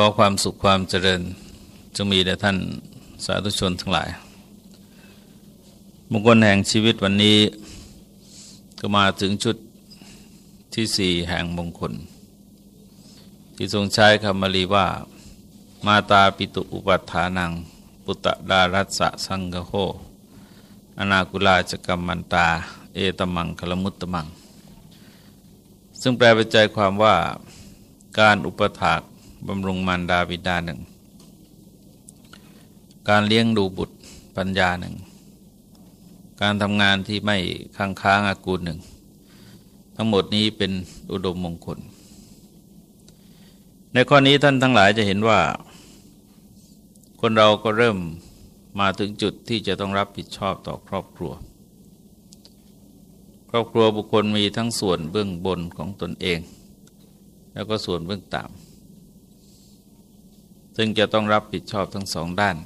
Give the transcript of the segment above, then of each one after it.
ขอความสุขความเจริญจงมีแด่ท่านสาธุชนทั้งหลาย มงคลแห่งชีวิตวันนี้ ก็มาถึงชุดที่สี่แห่งมงคล ที่ทรงใช้คำมาลีว่า มาตาปิตุอุปัฏฐานัง ปุตตะดารัสะสังกโหอนาคุลาจกรรมันตา เอตมังคลมุตตมัง ซึ่งแปลเป็นใจความว่าการอุปถาก บำรุงมารดาบิดาหนึ่ง การเลี้ยงดูบุตรปัญญาหนึ่ง การทำงานที่ไม่ค้างค้างอากูลหนึ่ง ทั้งหมดนี้เป็นอุดมมงคล ในข้อนี้ท่านทั้งหลายจะเห็นว่า คนเราก็เริ่มมาถึงจุดที่จะต้องรับผิดชอบต่อครอบครัว ครอบครัวบุคคลมีทั้งส่วนเบื้องบนของตนเอง แล้วก็ส่วนเบื้องต่ำ ซึ่งจะต้องรับผิดชอบทั้งสองด้าน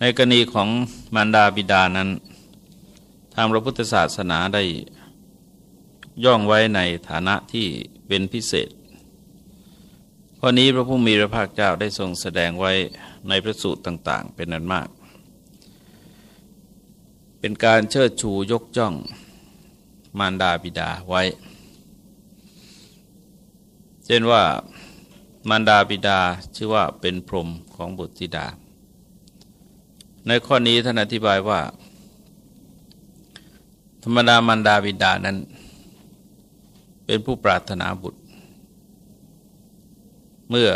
ในกรณีของมารดาบิดานั้น ทางพระพุทธศาสนาได้ย่องไว้ในฐานะที่เป็นพิเศษข้อนี้พระผู้มีพระภาคเจ้าได้ทรงแสดงไว้ในพระสูตรต่าง ๆ เป็นนันมาก เป็นการเชิดชูยกจ้องมารดาบิดาไว้ เช่นว่า มารดาบิดาชื่อว่าเป็นพรหมของบุตรธิดา ในข้อนี้ท่านอธิบายว่า ธรรมดามารดาบิดานั้น เป็นผู้ปรารถนาบุตร เมื่อ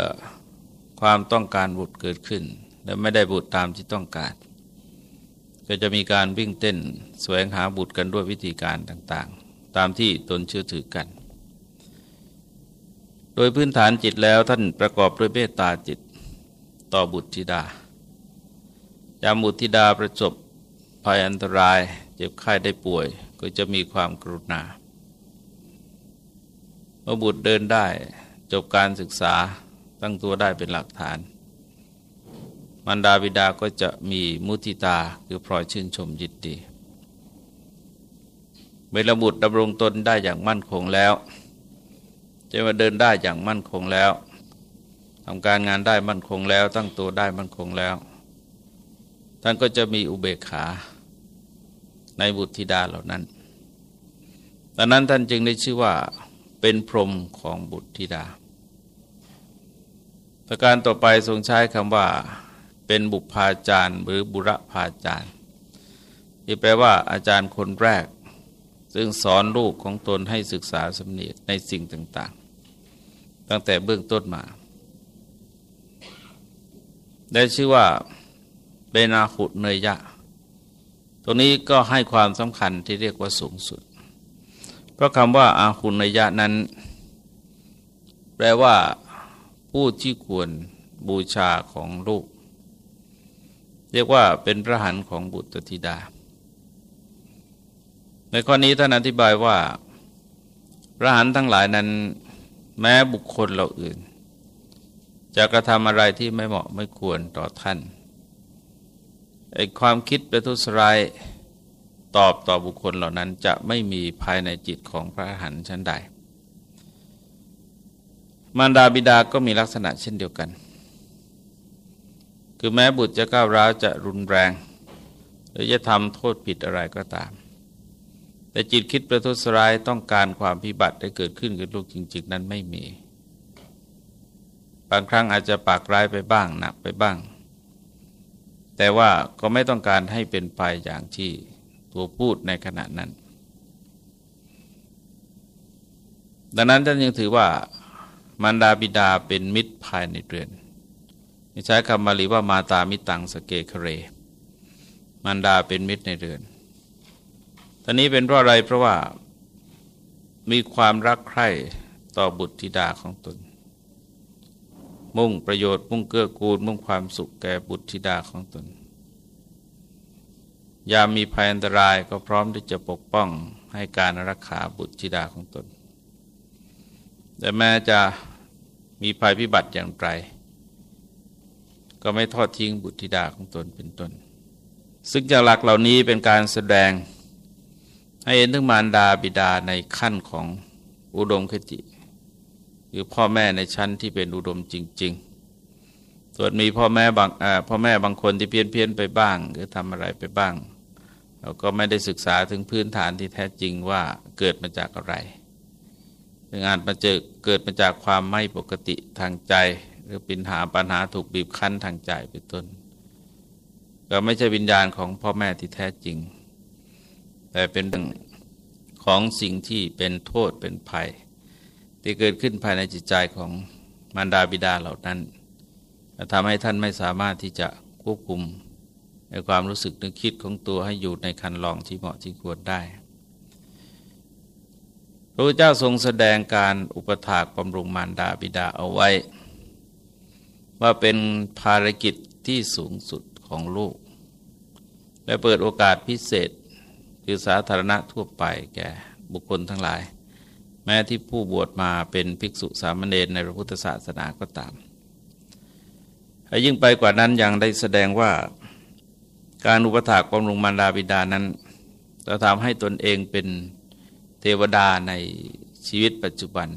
ความต้องการบุตรเกิดขึ้น และไม่ได้บุตรตามที่ต้องการ ก็จะมีการวิ่งเต้นแสวงหาบุตรกันด้วยวิธีการต่างๆ ตามที่ตนเชื่อถือกัน โดยพื้นฐานจิตแล้วท่านประกอบด้วยเมตตาจิตต่อบุตรธิดา ยามบุตรธิดาประสบภัยอันตรายเจ็บไข้ได้ป่วย ก็จะมีความกรุณาเมื่อบุตรเดินได้จบการศึกษาตั้งตัวได้เป็นหลักฐานมันดาบิดาก็จะมีมุติตาคือพลอยชื่นชมยินดีเมื่อบุตรดำรงตนได้อย่างมั่นคงแล้ว จะมาเดินได้อย่างมั่นคงแล้วทำการงานได้มั่นคงแล้ว ตั้งตัวได้มั่นคงแล้ว ท่านก็จะมีอุเบกขาในบุตรธิดาเหล่านั้นดังนั้นท่านจึงได้ชื่อว่าเป็นพรหมของบุตรธิดา ประการต่อไปทรงใช้คำว่า เป็นบุพาจารย์หรือบุรพาจารย์ ที่แปลว่าอาจารย์คนแรก ซึ่งสอนลูกของตนให้ศึกษาสำเนียกในสิ่งต่าง ตั้งแต่เบื้องต้นมา ได้ชื่อว่าเบนาขุเนยยะ ตรงนี้ก็ให้ความสำคัญที่เรียกว่าสูงสุด เพราะคำว่าอาคุณเนยยะนั้น แปลว่า ผู้ที่ควรบูชาของลูก เรียกว่าเป็นพระหันของบุตรธิดา ในข้อนี้ท่านอธิบายว่าพระหันทั้งหลายนั้น แม้บุคคลเราอื่น จะกระทำอะไรที่ไม่เหมาะไม่ควรต่อท่านไอความคิดประทุษร้ายตอบต่อบุคคลเหล่านั้นจะไม่มีภายในจิตของพระอรหันต์ชั้นใด มารดาบิดาก็มีลักษณะเช่นเดียวกัน คือแม้บุตรจะก้าวร้าวจะรุนแรง หรือจะทำโทษผิดอะไรก็ตาม แต่จิตคิดประทุษร้ายต้องการความพิบัติได้เกิดขึ้นกับลูกจริง ๆ นั้นไม่มี บางครั้งอาจจะปากร้ายไปบ้างหนักไปบ้าง แต่ว่าก็ไม่ต้องการให้เป็นไปอย่างที่ตัวพูดในขณะนั้น ดังนั้นท่านยังถือว่ามารดาบิดาเป็นมิตรภายในเรือนใช้คำมาลีว่ามาตามิตังสเกคเร มารดาเป็นมิตรในเรือน ตอนนี้เป็นเพราะอะไรเพราะว่ามีความรักใคร่ต่อบุตรธิดาของตน มุ่งประโยชน์มุ่งเกื้อกูล มุ่งความสุขแก่บุตรธิดาของตน ยามมีภัยอันตรายก็พร้อมที่จะปกป้องให้การรักษาบุตรธิดาของตน แต่แม้จะมีภัยพิบัติอย่างไร ก็ไม่ทอดทิ้งบุตรธิดาของตนเป็นต้น ซึ่งจากหลักเหล่านี้เป็นการแสดง ให้เห็นถึงมารดาบิดาในขั้นของอุดมคติคือพ่อแม่ในชั้นที่เป็นอุดมจริง ๆ ส่วนมีพ่อแม่บางพ่อแม่บางคนที่เพี้ยนเพียนไปบ้างหรือทำอะไรไปบ้างเราก็ไม่ได้ศึกษาถึงพื้นฐานที่แท้จริงว่าเกิดมาจากอะไรงานมาเจอเกิดมาจากความไม่ปกติทางใจ หรือปัญหาปัญหาถูกบีบคั้นทางใจเป็นต้น ก็ไม่ใช่วิญญาณของพ่อแม่ที่แท้จริง แต่เป็นเรื่องของสิ่งที่เป็นโทษเป็นภัย ที่เกิดขึ้นภายในจิตใจของมารดาบิดาเหล่านั้นทำให้ท่านไม่สามารถที่จะควบคุมในความรู้สึกนึกคิดของตัวให้อยู่ในคันลองที่เหมาะที่ควรได้ พระเจ้าทรงแสดงการอุปถากบำรุงมารดาบิดาเอาไว้ ว่าเป็นภารกิจที่สูงสุดของลูก และเปิดโอกาสพิเศษ คือสาธารณะทั่วไปแก่บุคคลทั้งหลาย แม้ที่ผู้บวชมาเป็นภิกษุสามเณรในพระพุทธศาสนาก็ตามยิ่งไปกว่านั้นยังได้แสดงว่าการอุปถากบำรุงมารดาบิดานั้นจะทำให้ตนเองเป็นเทวดาในชีวิตปัจจุบัน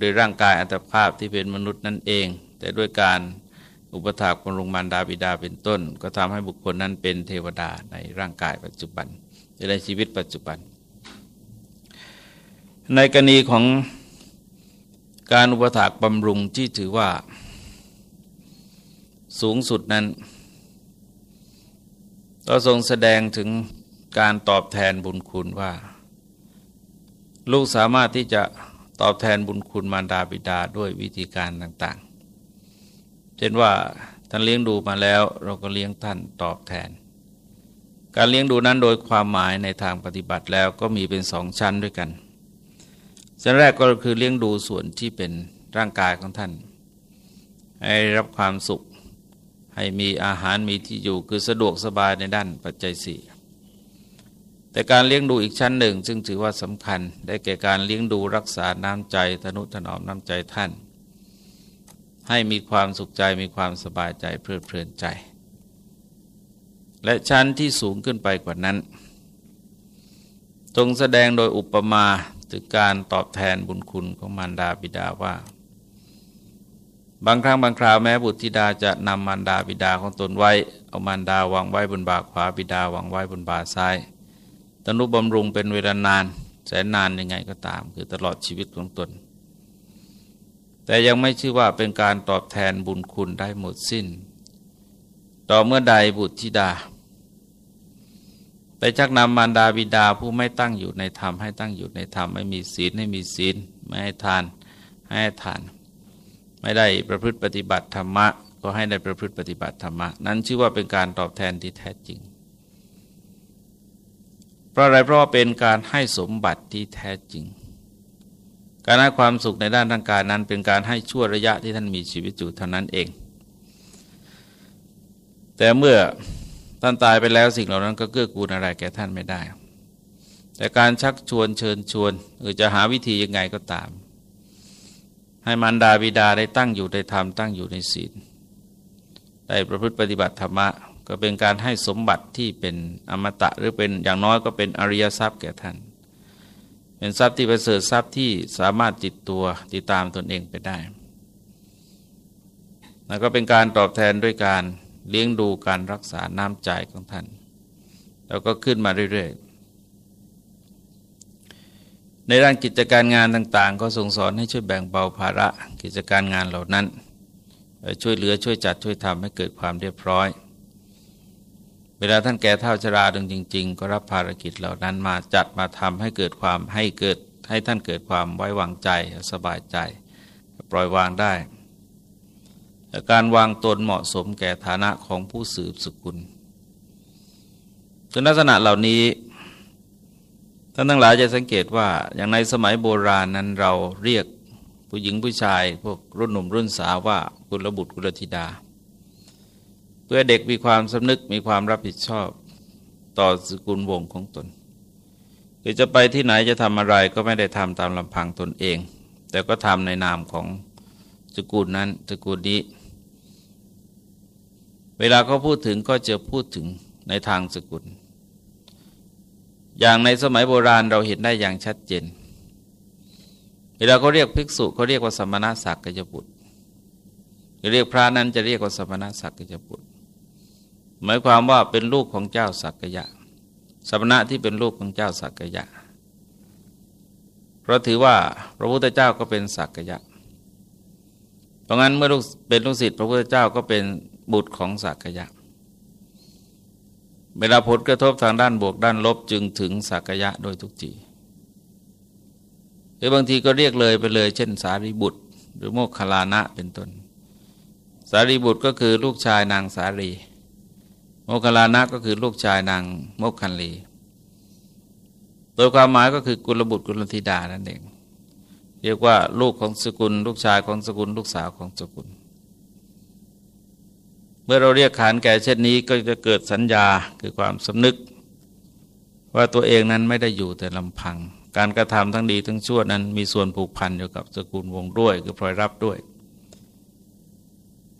โดยร่างกายอัตภาพที่เป็นมนุษย์นั่นเอง แต่ด้วยการอุปถากบำรุงมารดาบิดาเป็นต้น ก็ทำให้บุคคลนั้นเป็นเทวดาในร่างกายปัจจุบัน ในชีวิตปัจจุบัน ในกรณีของการอุปถากบำรุงที่ถือว่า สูงสุดนั้นก็ทรงแสดงถึงการตอบแทนบุญคุณว่า ลูกสามารถที่จะตอบแทนบุญคุณมารดาบิดาด้วยวิธีการต่างๆ เช่นว่าท่านเลี้ยงดูมาแล้วเราก็เลี้ยงท่านตอบแทน การเลี้ยงดูนั้นโดยความหมายในทางปฏิบัติแล้วก็มีเป็นสองชั้นด้วยกันชั้นแรกก็คือเลี้ยงดูส่วนที่เป็นร่างกายของท่าน ให้รับความสุข ให้มีอาหารมีที่อยู่คือสะดวกสบายในด้านปัจจัยสี่แต่การเลี้ยงดูอีกชั้นหนึ่ง ซึ่งถือว่าสำคัญ ได้แก่การเลี้ยงดูรักษาน้ำใจทนุถนอมน้ำใจท่าน ให้มีความสุขใจมีความสบายใจเพลิดเพลินใจ และชั้นที่สูงขึ้นไปกว่านั้นตรงแสดงโดยอุปมาถึงการตอบแทนบุญคุณของมารดาบิดาว่า บางครั้งบางคราวแม้บุตรธิดาจะนำมารดาบิดาของตนไว้ เอามารดาวางไว้บนบ่าขวาบิดาวางไว้บนบ่าซ้ายตนุบำรุงเป็นเวลานานแสนนานยังไงก็ตาม คือตลอดชีวิตของตน แต่ยังไม่ชื่อว่าเป็นการตอบแทนบุญคุณได้หมดสิ้น ต่อเมื่อใดบุตรธิดา ไปชักนำมารดาบิดาผู้ไม่ตั้งอยู่ในธรรมให้ตั้งอยู่ในธรรมไม่มีศีลให้มีศีลไม่ให้ทานให้ทาน ไม่ได้ประพฤติปฏิบัติธรรมะ ก็ให้ได้ประพฤติปฏิบัติธรรมะ นั้นชื่อว่าเป็นการตอบแทนที่แท้จริง เพราะอะไรเพราะว่าเป็นการให้สมบัติที่แท้จริง การให้ความสุขในด้านทางการนั้น เป็นการให้ชั่วระยะที่ท่านมีชีวิตอยู่เท่านั้นเอง แต่เมื่อ ท่านตายไปแล้วสิ่งเหล่านั้นก็เกื้อกูลอะไรแก่ท่านไม่ได้ แต่การชักชวนเชิญชวนหรือจะหาวิธียังไงก็ตาม ให้มารดาบิดาได้ตั้งอยู่ในธรรมตั้งอยู่ในศีลได้ประพฤติปฏิบัติธรรมะก็เป็นการให้สมบัติที่เป็นอมตะหรือเป็นอย่างน้อยก็เป็นอริยทรัพย์แก่ท่าน เป็นทรัพย์ที่ประเสริฐทรัพย์ที่สามารถติดตัวติดตามตนเองไปได้ แล้วก็เป็นการตอบแทนด้วยการ เลี้ยงดูการรักษาน้ำใจของท่าน แล้วก็ขึ้นมาเรื่อยๆ ในด้านกิจการงานต่างๆ ก็ส่งสอนให้ช่วยแบ่งเบาภาระกิจการงานเหล่านั้น ช่วยเหลือช่วยจัดช่วยทำให้เกิดความเรียบร้อย เวลาท่านแก่เท่าชราดึงจริง ๆ ก็รับภารกิจเหล่านั้นมาจัดมาทำให้เกิดความให้เกิดให้ท่านเกิดความไว้วางใจสบายใจ ปล่อยวางได้ การวางตนเหมาะสมแก่ฐานะของผู้สืบสกุลคือลักษณะเหล่านี้ท่านทั้งหลายจะสังเกตว่าอย่างในสมัยโบราณนั้นเราเรียกผู้หญิงผู้ชาย พวกรุ่นหนุ่มรุ่นสาวว่ากุลบุตรกุลธิดา เพื่อเด็กมีความสำนึกมีความรับผิดชอบต่อสกุลวงของตนคือจะไปที่ไหนจะทำอะไรก็ไม่ได้ทำตามลำพังตนเอง แต่ก็ทำในนามของสกุลนั้นสกุลนี้ เวลาเขาพูดถึงก็จะพูดถึงในทางสกุล อย่างในสมัยโบราณเราเห็นได้อย่างชัดเจน เวลาเขาเรียกภิกษุเขาเรียกว่าสมณศักยบุตรเรียกพระนั้นจะเรียกว่าสมณศักยบุตรหมายความว่าเป็นลูกของเจ้าสักยะ สมณะที่เป็นลูกของเจ้าสักยะ เพราะถือว่าพระพุทธเจ้าก็เป็นสักยะ เพราะงั้นเมื่อลูกเป็นลูกศิษย์พระพุทธเจ้าก็เป็น บุตรของสักยะ เวลาผลกระทบทางด้านบวกด้านลบจึงถึงสักยะโดยทุกทีหรือบางทีก็เรียกเลยไปเลย เช่น สารีบุตร หรือโมคคลานะเป็นต้น สารีบุตรก็คือลูกชายนางสารี โมคคลานะก็คือลูกชายนางโมกคันลีโดยความหมายก็คือกุลบุตรกุลธิดานั่นเอง เรียกว่าลูกของสกุล ลูกชายของสกุล ลูกสาวของสกุล เมื่อเราเรียกขานแก่เช่นนี้ก็จะเกิดสัญญาคือความสำนึก ว่าตัวเองนั้นไม่ได้อยู่แต่ลำพัง การกระทำทั้งดีทั้งชั่วนั้นมีส่วนผูกพันอยู่กับสกุลวงด้วย คือพลอยรับด้วย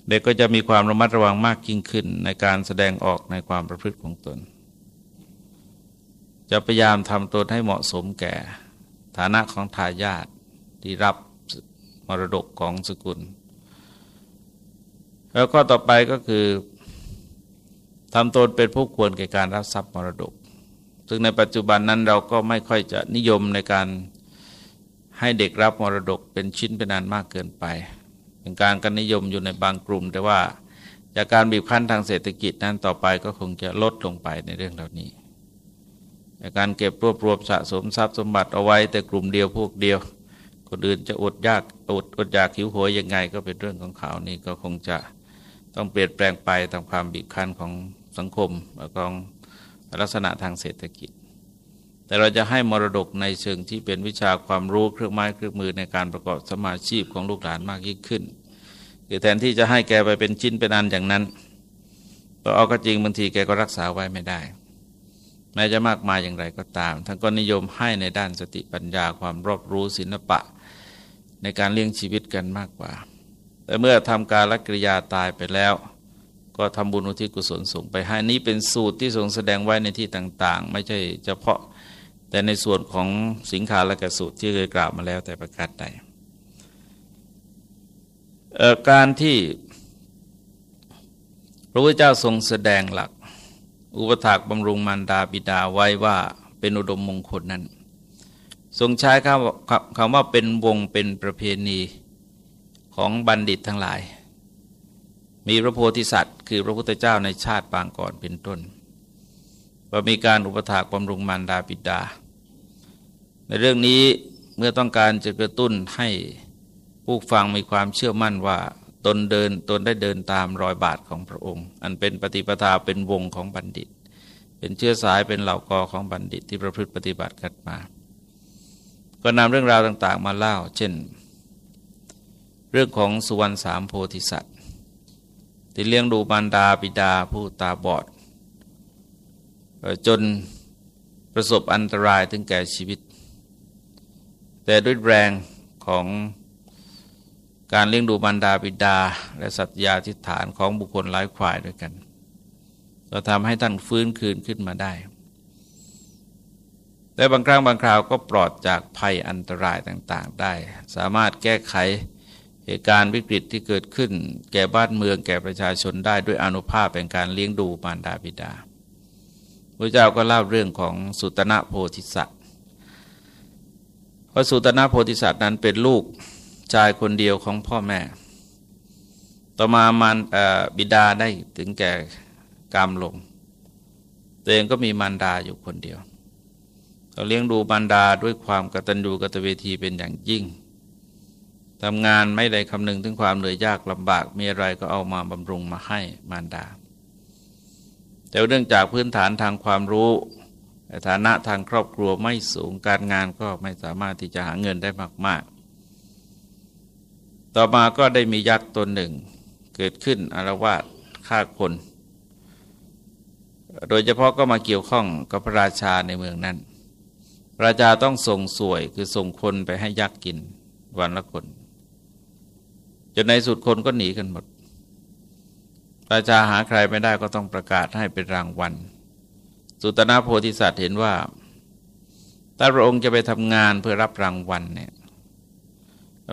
เด็กก็จะมีความระมัดระวังมากยิ่งขึ้น ในการแสดงออกในความประพฤติของตน จะพยายามทำตนให้เหมาะสมแก่ ฐานะของทายาทที่รับมรดกของสกุล แล้วก็ต่อไปก็คือทำตนเป็นผู้ควรแก่การรับทรัพย์มรดก ซึ่งในปัจจุบันนั้นเราก็ไม่ค่อยจะนิยมในการให้เด็กรับมรดกเป็นชิ้นเป็นนานมากเกินไป เป็นการกันนิยมอยู่ในบางกลุ่ม แต่ว่าจากการบีบคั้นทางเศรษฐกิจนั้นต่อไปก็คงจะลดลงไปในเรื่องเหล่านี้การเก็บรวบรวมสะสมทรัพย์สมบัติเอาไว้แต่กลุ่มเดียวพวกเดียว คนอื่นจะอดยากอดอดอยากหิวโหยยังไงก็เป็นเรื่องของเขานี่ก็คงจะ ต้องเปลี่ยนแปลงไปตามความบีบคั้นของสังคมและของลักษณะทางเศรษฐกิจ แต่เราจะให้มรดกในเชิงที่เป็นวิชาความรู้เครื่องไม้เครื่องมือในการประกอบสมาชีพของลูกหลานมากยิ่งขึ้น คือแทนที่จะให้แกไปเป็นชิ้นเป็นอันอย่างนั้นพอเอาก็จริงบางทีแกก็รักษาไว้ไม่ได้แม้จะมากมายอย่างไรก็ตาม ท่านก็นิยมให้ในด้านสติปัญญาความรอบรู้ศิลปะ ในการเลี้ยงชีวิตกันมากกว่า แต่เมื่อทำการละกิริยาตายไปแล้ว ก็ทำบุญอุทิศกุศลส่งไปให้นี้เป็นสูตรที่ทรงแสดงไว้ในที่ต่าง ๆ ไม่ใช่เฉพาะ แต่ในส่วนของสิงขาและกสูตรที่เคยกล่าวมาแล้วแต่ประกาศใดการที่พระพุทธเจ้าทรงแสดงหลัก อุปถากบำรุงมารดาบิดาไว้ว่าเป็นอุดมมงคลนั้น ทรงใช้คำคำว่าเป็นวงเป็นประเพณี ของบัณฑิตทั้งหลาย มีพระโพธิสัตว์ คือพระพุทธเจ้าในชาติปางก่อนเป็นต้นว่ามีการอุปถากบำรุงมารดาบิดา ในเรื่องนี้เมื่อต้องการจะกระตุ้นให้ผู้ฟังมีความเชื่อมั่นว่าตนเดินตนได้เดินตามรอยบาทของพระองค์ อันเป็นปฏิปทาเป็นวงของบัณฑิต เป็นเชื้อสายเป็นเหล่ากอของบัณฑิตที่ประพฤติปฏิบัติกันมา ก็นำเรื่องราวต่าง ๆ มาเล่า เช่น เรื่องของสุวรรณสามโพธิสัตว์ที่เลี้ยงดูบารดาบิดาผู้ตาบอด จนประสบอันตรายถึงแก่ชีวิต แต่ด้วยแรงของการเลี้ยงดูบรรดาบิดา และสัตยาธิฐานของบุคคลหลายฝ่ายด้วยกันก็ทำให้ท่านฟื้นคืนขึ้นมาได้แต่บางครั้งบางคราวก็ปลอดจากภัยอันตรายต่าง ๆ ได้ สามารถแก้ไข เหตุการณ์วิกฤตที่เกิดขึ้น แก่บ้านเมืองแก่ประชาชนได้ด้วยอนุภาพเป็นการเลี้ยงดูบรรดาบิดาพระเจ้าก็เล่าเรื่องของสุตนะโพธิสัตว์พระสุตนะโพธิสัตว์นั้นเป็นลูกชายคนเดียวของพ่อแม่ ต่อมามันบิดาได้ถึงแก่กรรมลงตัวเองก็มีมารดาอยู่คนเดียวเราเลี้ยงดูมารดาด้วยความกตัญญูกตเวทีเป็นอย่างยิ่ง ทำงานไม่ได้คำนึงถึงความเหนื่อยยากลำบากมีอะไรก็เอามาบำรุงมาให้มารดา แต่เรื่องจากพื้นฐานทางความรู้ฐานะทางครอบครัวไม่สูงการงานก็ไม่สามารถที่จะหาเงินได้มาก ๆ ต่อมาก็ได้มียักษ์ตนหนึ่ง เกิดขึ้นอารวาสฆ่าคน โดยเฉพาะก็มาเกี่ยวข้องกับพระราชาในเมืองนั้นพระราชาต้องส่งสวยคือส่งคนไปให้ยักษ์กินวันละคน จนในสุดคนก็หนีกันหมดราชาหาใครไม่ได้ก็ต้องประกาศให้เป็นรางวัล สุตนาโพธิสัตว์เห็นว่า ถ้าพระองค์จะไปทำงานเพื่อรับรางวัลเนี่ย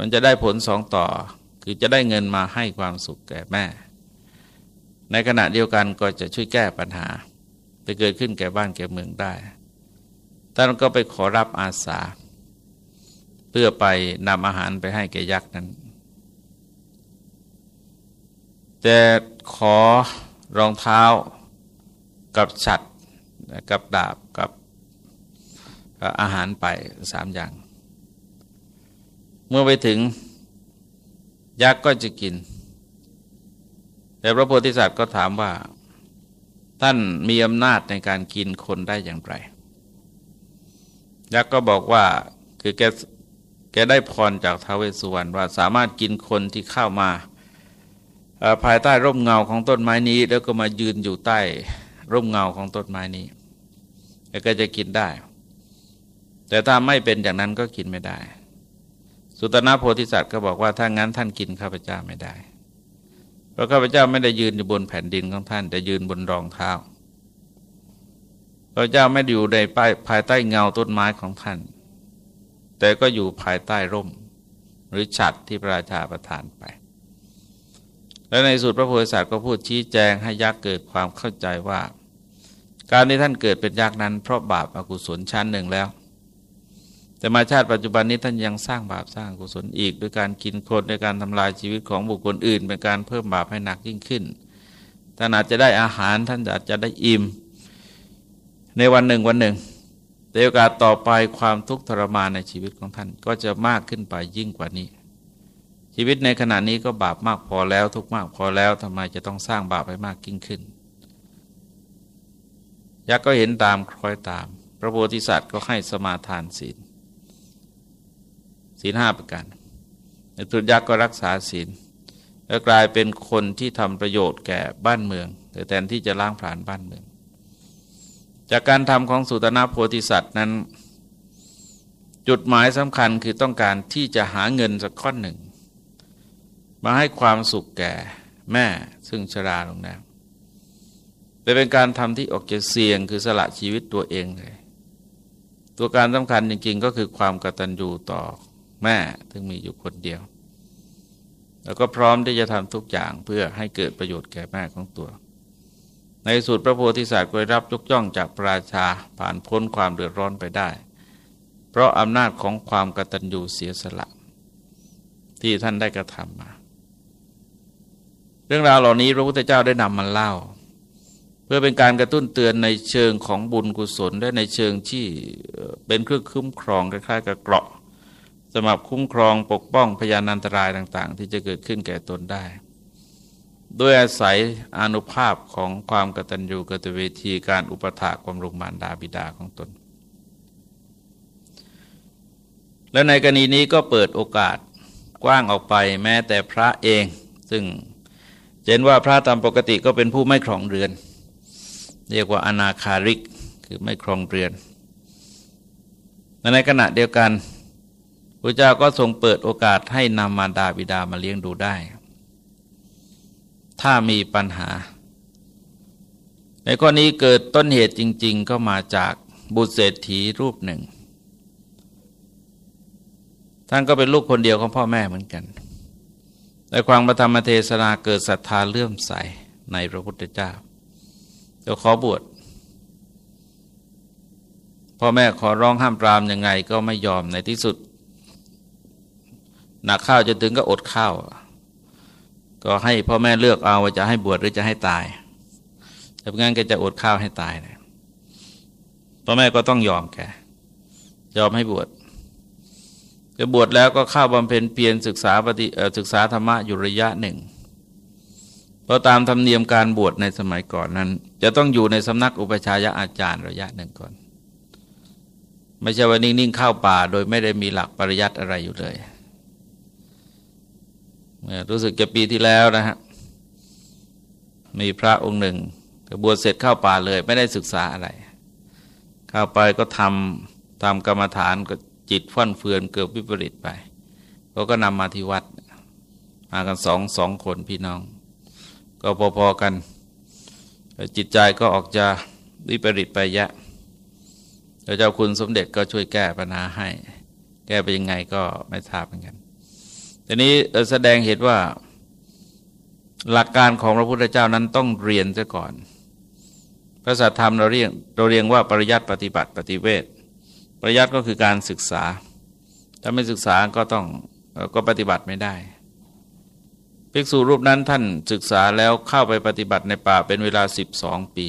มันจะได้ผลสองต่อ คือจะได้เงินมาให้ความสุขแก่แม่ ในขณะเดียวกันก็จะช่วยแก้ปัญหาไปเกิดขึ้นแก่บ้านแก่เมืองได้ท่านก็ไปขอรับอาสา เพื่อไปนำอาหารไปให้แก่ยักษ์นั้น แต่ขอรองเท้ากับฉัดกับดาบกับอาหารไปสามอย่าง เมื่อไปถึง ยักษ์ก็จะกิน แต่พระโพธิสัตว์ก็ถามว่า ท่านมีอำนาจในการกินคนได้อย่างไร ยักษ์ก็บอกว่าคือแกแกได้พรจากท้าวเวสสุวรรณว่าสามารถกินคนที่เข้ามา ภายใต้ร่มเงาของต้นไม้นี้ แล้วก็มายืนอยู่ใต้ร่มเงาของต้นไม้นี้ แล้วก็จะกินได้ แต่ถ้าไม่เป็นอย่างนั้นก็กินไม่ได้ สุตนะโพธิสัตว์ก็บอกว่าถ้างั้นท่านกินข้าพเจ้าไม่ได้ เพราะข้าพเจ้าไม่ได้ยืนอยู่บนแผ่นดินของท่าน แต่ยืนบนรองเท้าพระเจ้าไม่ได้อยู่ในภายใต้เงาต้นไม้ของท่าน แต่ก็อยู่ภายใต้ร่ม หรือฉัดที่พระราชาประทานไป และในสุดพระโพธิสัตว์ก็พูดชี้แจงให้ยักษ์เกิดความเข้าใจว่า การที่ท่านเกิดเป็นยักษ์นั้นเพราะบาปอากุศลชั้นหนึ่งแล้ว แต่มาชาติปัจจุบันนี้ท่านยังสร้างบาปสร้างกุศลอีกด้วยการกินคนด้วยการทำลายชีวิตของบุคคลอื่น เป็นการเพิ่มบาปให้หนักยิ่งขึ้นท่านอาจจะได้อาหารท่านอาจจะได้อิ่มในวันหนึ่งวันหนึ่งแต่โอกาสต่อไปความทุกข์ทรมานในชีวิตของท่านก็จะมากขึ้นไปยิ่งกว่านี้ ชีวิตในขณะนี้ก็บาปมากพอแล้ว ทุกมากพอแล้วทำไมจะต้องสร้างบาปไปมากยิ่งขึ้น ยักษ์ก็เห็นตามคล้อยตาม พระโพธิสัตว์ก็ให้สมาทานศีลศีลห้าประการในตุยักษ์ก็รักษาศีลแล้วกลายเป็นคนที่ทำประโยชน์แก่บ้านเมืองแต่แทนที่จะล้างผลาญบ้านเมือง จากการทำของสุตนาโพธิสัตว์นั้น จุดหมายสำคัญคือต้องการที่จะหาเงินสักข้อนหนึ่ง มาให้ความสุขแก่แม่ซึ่งชราลงแล้วแต่เป็นการทำที่ออกจากเสี่ยงคือสละชีวิตตัวเองเลย ตัวการสำคัญจริงๆก็คือความกตัญญูต่อแม่ซึ่งมีอยู่คนเดียว แล้วก็พร้อมที่จะทำทุกอย่างเพื่อให้เกิดประโยชน์แก่แม่ของตัว ในสุดพระโพธิสัตว์ก็รับยกย่องจากปราชาผ่านพ้นความเดือดร้อนไปได้ เพราะอำนาจของความกตัญญูเสียสละ ที่ท่านได้กระทำมา รื่องราวเหล่านี้พระพุทธเจ้าได้นำมาเล่า เพื่อเป็นการกระตุ้นเตือนในเชิงของบุญกุศลและในเชิงที่เป็นเครื่องคุ้มครองคล้ายๆกับเกราะสำหรับคุ้มครองปกป้องพยานันตรายต่าง ๆ ที่จะเกิดขึ้นแก่ตนได้ด้วยอาศัยอนุภาพของความกตัญญูกตเวทีการอุปถากความรุงมารดาบิดาของตน และในกรณีนี้ก็เปิดโอกาสกว้างออกไปแม้แต่พระเองซึ่ง เห็นว่าพระตามปกติก็เป็นผู้ไม่ครองเรือน เรียกว่าอนาคาริกคือไม่ครองเรือนในขณะเดียวกันพระเจ้าก็ทรงเปิดโอกาสให้นำมารดาบิดามาเลี้ยงดูได้ ถ้ามีปัญหา ในข้อนี้เกิดต้นเหตุจริง ๆ ก็มาจากบุตรเศรษฐีรูปหนึ่ง ท่านก็เป็นลูกคนเดียวของพ่อแม่เหมือนกัน ในความประธรรมเทศนาเกิดศรัทธาเลื่อมใสในพระพุทธเจ้าจะขอบวชพ่อแม่ขอร้องห้ามปรามยังไงก็ไม่ยอมในที่สุด หนักข้าวจะถึงก็อดข้าว ก็ให้พ่อแม่เลือกเอาว่าจะให้บวชหรือจะให้ตายถ้างั้นก็จะอดข้าวให้ตายเลยพ่อแม่ก็ต้องยอมแกยอมให้บวช จะบวชแล้วก็เข้าบำเพ็ญเพียรศึกษาปฏิศึกษาธรรมะอยู่ระยะหนึ่งเพราะตามธรรมเนียมการบวชในสมัยก่อนนั้น จะต้องอยู่ในสำนักอุปชายะอาจารย์ระยะหนึ่งก่อน ไม่ใช่ว่านิ่งๆเข้าป่า โดยไม่ได้มีหลักปริยัติอะไรอยู่เลยรู้สึกจะปีที่แล้วนะฮะมีพระองค์หนึ่งบวชเสร็จเข้าป่าเลย ไม่ได้ศึกษาอะไร เข้าไปก็ทำทำกรรมฐานก็ จิตฟั่นเฟือนเกือบวิปริตไปเขาก็นำมาที่วัด มากันสองสองคนพี่น้อง ก็พอๆกัน จิตใจก็ออกจะวิปริตไปยะแล้วเจ้าคุณสมเด็จก็ช่วยแก้ปัญหาให้ แก้ไปยังไงก็ไม่ทราบเหมือนกันทีนี้แสดงเหตุว่าหลักการของพระพุทธเจ้านั้นต้องเรียนซะก่อน พระสัทธรรมเราเรียกเราเรียกว่าปริยัติปฏิบัติปฏิเวท ปริยัติก็คือการศึกษา ถ้าไม่ศึกษาก็ต้องก็ปฏิบัติไม่ได้ ภิกษุรูปนั้นท่านศึกษาแล้วเข้าไปปฏิบัติในป่าเป็นเวลาสิบสองปี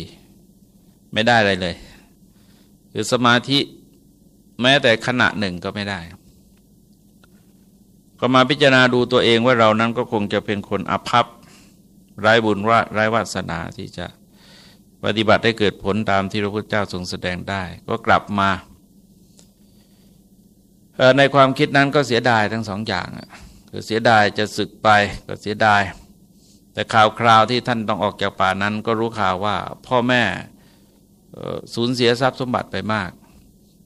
ไม่ได้อะไรเลย คือสมาธิแม้แต่ขณะหนึ่งก็ไม่ได้ ก็มาพิจารณาดูตัวเองว่าเรานั้นก็คงจะเป็นคนอภัพไร้บุญว่าไร้วาสนาที่จะปฏิบัติได้เกิดผลตามที่พระพุทธเจ้าทรงแสดงได้ ก็กลับมา ในความคิดนั้นก็เสียดายทั้งสองอย่างคือเสียดายจะศึกไปก็เสียดาย แต่ข่าวคราวที่ท่านต้องออกจากป่านั้นก็รู้ข่าวว่าพ่อแม่สูญเสียทรัพย์สมบัติไปมาก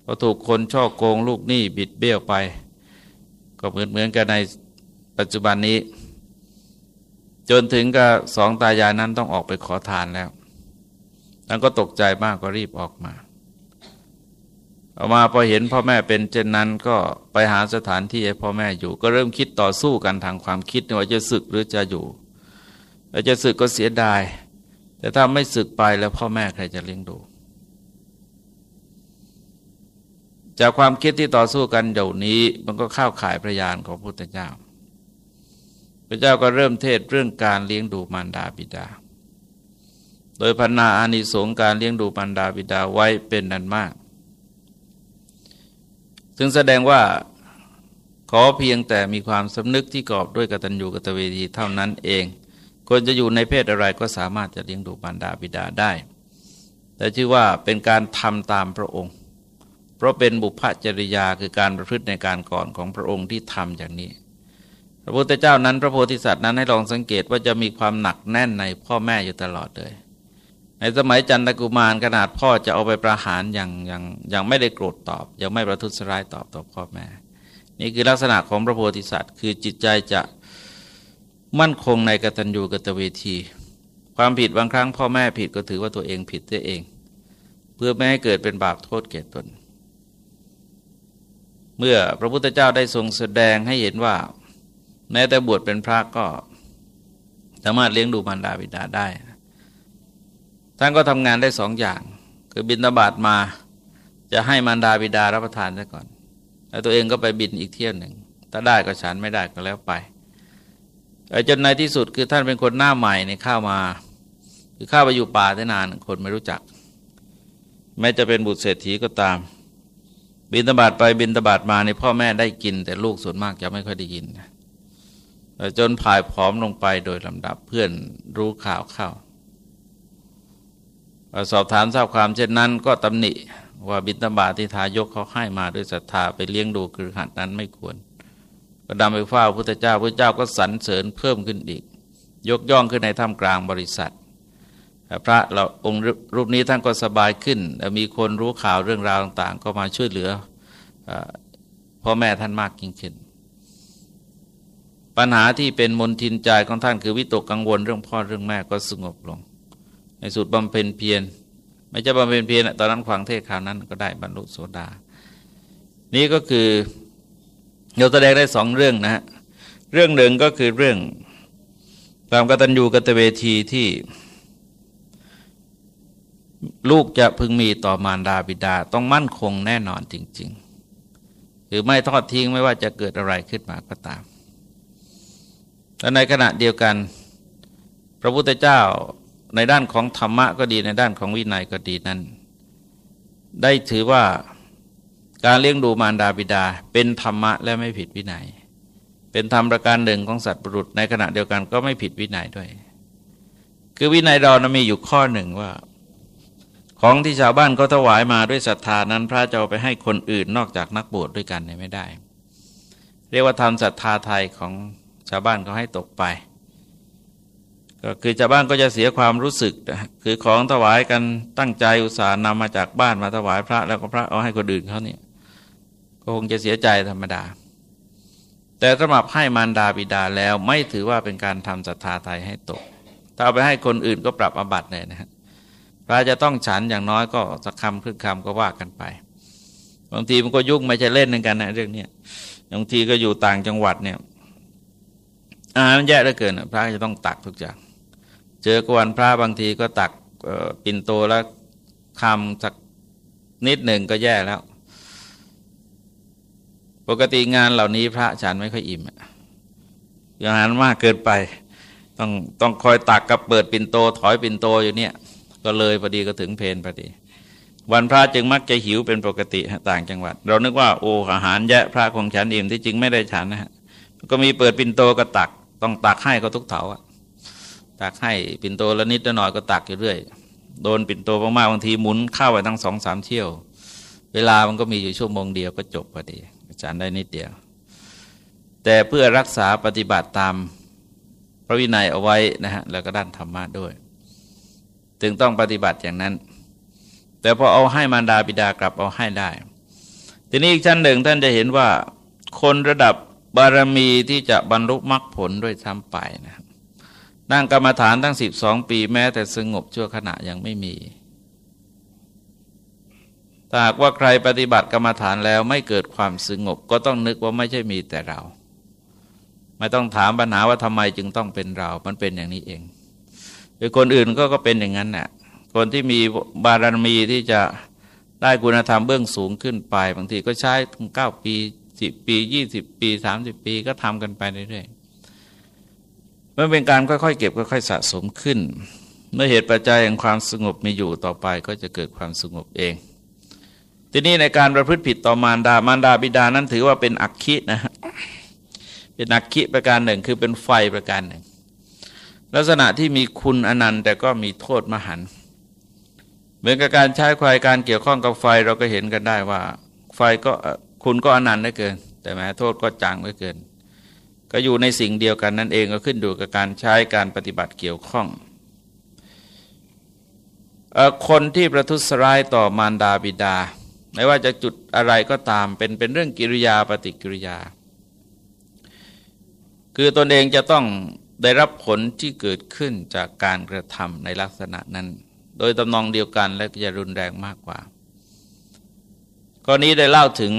พอถูกคนช่อโกงลูกหนี้บิดเบี้ยวไป ก็เหมือนเหมือนกันในปัจจุบันนี้ จนถึงกับสองตายายนั้นต้องออกไปขอทานแล้วท่านก็ตกใจมากก็รีบออกมา ออกมาพอเห็นพ่อแม่เป็นเช่นนั้นก็ไปหาสถานที่ให้พ่อแม่อยู่ ก็เริ่มคิดต่อสู้กันทางความคิดว่าจะศึกหรือจะอยู่แล้วจะศึกก็เสียดาย แต่ถ้าไม่ศึกไปแล้วพ่อแม่ใครจะเลี้ยงดู จากความคิดที่ต่อสู้กันเดี๋ยวนี้มันก็เข้าข่ายพระยานของพระพุทธเจ้า พระเจ้าก็เริ่มเทศเรื่องการเลี้ยงดูมารดาบิดา โดยพันนาอานิสงส์การเลี้ยงดูมารดาบิดาไว้เป็นนันมาก ซึ่งแสดงว่าขอเพียงแต่มีความสำนึกที่กอบด้วยกตัญญูกตเวทีเท่านั้นเองคนจะอยู่ในเพศอะไรก็สามารถจะเลี้ยงดูบรรดาบิดาได้ แต่ชื่อว่าเป็นการทำตามพระองค์ เพราะเป็นบุพจริยาคือการประพฤติในการก่อนของพระองค์ที่ทำอย่างนี้ พระพุทธเจ้านั้น พระโพธิสัตว์นั้นให้ลองสังเกตว่าจะมีความหนักแน่นในพ่อแม่อยู่ตลอดเลย ในสมัยจันทกุมารขนาดพ่อจะเอาไปประหารอย่างอย่างอย่างไม่ได้โกรธตอบ ยังไม่ประทุษร้ายตอบต่อพ่อแม่ นี่คือลักษณะของพระโพธิสัตว์ คือจิตใจจะมั่นคงในกตัญญูกตเวที ความผิดบางครั้งพ่อแม่ผิดก็ถือว่าตัวเองผิดตัวเอง เพื่อไม่ให้เกิดเป็นบาปโทษแก่ตน เมื่อพระพุทธเจ้าได้ทรงแสดงให้เห็นว่า แม้แต่บวชเป็นพระก็สามารถเลี้ยงดูมารดาบิดาได้ ท่านก็ทำงานได้สองอย่าง คือบินตบาตมา จะให้มารดาบิดารับประทานซะก่อน แล้วตัวเองก็ไปบินอีกเที่ยวหนึ่ง ถ้าได้ก็ฉันไม่ได้ก็แล้วไปจนในที่สุดคือท่านเป็นคนหน้าใหม่ในข้าวมาคือข้าวไปอยู่ป่าได้นานคนไม่รู้จัก แม้จะเป็นบุตรเศรษฐีก็ตาม บินตบาตไปบินตบาตมาในพ่อแม่ได้กิน แต่ลูกส่วนมากจะไม่ค่อยได้ยินจนผายผอมลงไปโดยลำดับเพื่อนรู้ข่าวเข้า สอบถามทราบความเช่นนั้น ก็ตำหนิว่าบิณฑบาตที่ทายกเขาให้มาด้วยศรัทธาไปเลี้ยงดูคือหัดนั้นไม่ควร ก็ดำไปเฝ้าพุทธเจ้าพระเจ้าก็สรรเสริญเพิ่มขึ้นอีก ยกย่องขึ้นในท่ากลางบริษัท พระเราองค์รูปนี้ท่านก็สบายขึ้น มีคนรู้ข่าวเรื่องราวต่างๆ ก็มาช่วยเหลือพ่อแม่ท่านมากยิ่งขึ้น ปัญหาที่เป็นมนทินใจของท่านคือวิตกกังวลเรื่องพ่อเรื่องแม่ก็สงบลง สุดบำเพ็ญเพียรไม่ใช่บำเพ็ญเพียรตอนนั้นขวางเทศคราวนั้นก็ได้บรรลุโสดา นี่ก็คือเราแสดงได้สองเรื่องนะฮะเรื่องหนึ่งก็คือเรื่องตามกตัญญูกตเวทีที่ลูกจะพึงมีต่อมารดาบิดาต้องมั่นคงแน่นอนจริง ๆ หรือไม่ทอดทิ้งไม่ว่าจะเกิดอะไรขึ้นมาก็ตามและในขณะเดียวกัน พระพุทธเจ้า ในด้านของธรรมะก็ดีในด้านของวินัยก็ดีนั้น ได้ถือว่าการเลี้ยงดูมารดาบิดา เป็นธรรมะและไม่ผิดวินัย เป็นธรรมประการหนึ่งของสัตว์ปรุษในขณะเดียวกันก็ไม่ผิดวินัยด้วย คือวินัยเรานะมีอยู่ข้อหนึ่งว่า ของที่ชาวบ้านก็ถวายมาด้วยศรัทธานั้น พระจะเอาไปให้คนอื่นนอกจากนักบวชดด้วยกันเนี่ยไม่ได้ เรียกว่าทำศรัทธาไทยของชาวบ้านเขาให้ตกไป ก็คือชาวบ้านก็จะเสียความรู้สึกนะคือของถวายกันตั้งใจอุตส่าห์นำมาจากบ้านมาถวายพระแล้วก็พระเอาให้คนอื่นเขาเนี่ยก็คงจะเสียใจธรรมดา แต่สำหรับให้มารดาบิดาแล้วไม่ถือว่าเป็นการทำศรัทธาไทยให้ตก ถ้าเอาไปให้คนอื่นก็ปรับอบัตเลยนะฮะพระจะต้องฉันอย่างน้อยก็สักคำครึ่งคำก็ว่ากันไป บางทีมันก็ยุ่งไม่ใช่เล่นนึงกันนะเรื่องนี้บางทีก็อยู่ต่างจังหวัดเนี่ยอาหารแย่เหลือเกินพระจะต้องตักทุกอย่าง เจอกวนพระบางทีก็ตักปิ่นโตแล้วคำสักนิดหนึ่งก็แย่แล้ว ปกติงานเหล่านี้พระฉันไม่ค่อยอิ่มอาหารมากเกินไป ต้องต้องคอยตักกับเปิดปิ่นโต ถอยปิ่นโตอยู่เนี่ย ก็เลยพอดีก็ถึงเพนพอดี วันพระจึงมักจะหิวเป็นปกติต่างจังหวัด เรานึกว่าโอ้อาหารแย่พระคงฉันอิ่มที่จริงไม่ได้ฉันนะฮะก็มีเปิดปิ่นโตก็ตัก ต้องตักให้ก็ทุกเถาอะ ตักให้ปิ่นโตละนิดละหน่อยก็ตักอยู่เรื่อยโดนปิ่นโตมากๆบางทีหมุนเข้าไปทั้งสองสามเที่ยว เวลามันก็มีอยู่ชั่วโมงเดียวก็จบพอดีอาจารย์ได้นิดเดียว แต่เพื่อรักษาปฏิบัติตามพระวินัยเอาไว้นะฮะแล้วก็ด้านธรรมะด้วย ถึงต้องปฏิบัติอย่างนั้น แต่พอเอาให้มารดาบิดากลับเอาให้ได้ ทีนี้อีกชั้นหนึ่งท่านจะเห็นว่าคนระดับบารมีที่จะบรรลุมรรคผลด้วยซ้ำไปนะ นั่งกรรมฐานตั้งสิบสองปีแม้แต่สงบชั่วขณะยังไม่มีถ้าหากว่าใครปฏิบัติกรรมฐานแล้วไม่เกิดความสงบก็ต้องนึกว่าไม่ใช่มีแต่เรา ไม่ต้องถามปัญหาว่าทำไมจึงต้องเป็นเรา มันเป็นอย่างนี้เองหรือคนอื่นก็ก็เป็นอย่างนั้นแหละคนที่มีบารมีที่จะได้คุณธรรมเบื้องสูงขึ้นไป บางทีก็ใช้เก้าปีสิบปียี่สิบปีสามสิบปีก็ทำกันไปเรื่อย มันเป็นการค่อยๆเก็บค่อยๆสะสมขึ้น เมื่อเหตุปัจจัยแห่งความสงบมีอยู่ต่อไปก็จะเกิดความสงบเอง ทีนี้ในการประพฤติผิดต่อมารดามารดาบิดานั้นถือว่าเป็นอักขินะเป็นอักขิประการหนึ่งคือเป็นไฟประการหนึ่ง ลักษณะที่มีคุณอนันต์แต่ก็มีโทษมหันเหมือนกับการใช้ควายการเกี่ยวข้องกับไฟเราก็เห็นกันได้ว่า ไฟก็คุณก็อนันต์ได้เกิน แต่แม้โทษก็จังได้เกิน ก็อยู่ในสิ่งเดียวกันนั่นเองก็ขึ้นดูกับการใช้การปฏิบัติเกี่ยวข้องคนที่ประทุษร้ายต่อมารดาบิดา ไม่ว่าจะจุดอะไรก็ตามเป็นเป็นเรื่องกิริยาปฏิกิริยา คือตนเองจะต้องได้รับผลที่เกิดขึ้นจากการกระทำในลักษณะนั้น โดยตำนองเดียวกันและจะรุนแรงมากกว่า กรณีได้เล่าถึง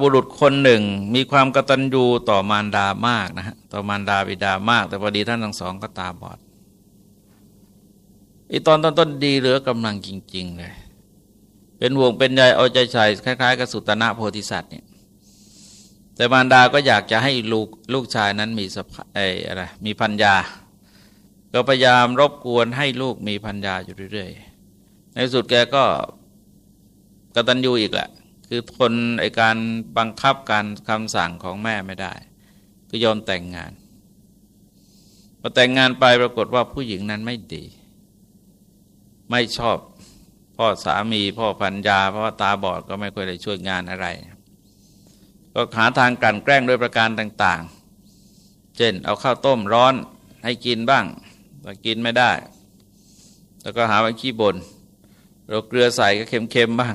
บุรุษคนหนึ่งมีความกตัญญูต่อมารดามากนะฮะต่อมารดาบิดามาก แต่พอดีท่านทั้งสองก็ตาบอดอีตอนต้นๆดีเหลือกำลังจริง ๆ เลย เป็นห่วงเป็นใยเอาใจใส่คล้าย ๆกับสุตนะโพธิสัตว์เนี่ยแต่มารดาก็อยากจะให้ลูกลูกชายนั้นมีสภาไออะไรมีพัญญา ก็พยายามรบกวนให้ลูกมีพัญญาอยู่เรื่อยๆในสุดแกก็กตัญญูอีกแหละ คือทนไอการบังคับการคำสั่งของแม่ไม่ได้ ก็ยอมแต่งงานพอแต่งงานไปปรากฏว่าผู้หญิงนั้นไม่ดี ไม่ชอบพ่อสามีพ่อพัญญาเพราะว่าตาบอดก็ไม่ค่อยได้ช่วยงานอะไร ก็หาทางกลั่นแกล้งด้วยประการต่างๆ เช่นเอาข้าวต้มร้อนให้กินบ้างแต่กินไม่ได้ แล้วก็หาว่าขี้บน่นเราเกลือใส่ก็เค็มๆบ้าง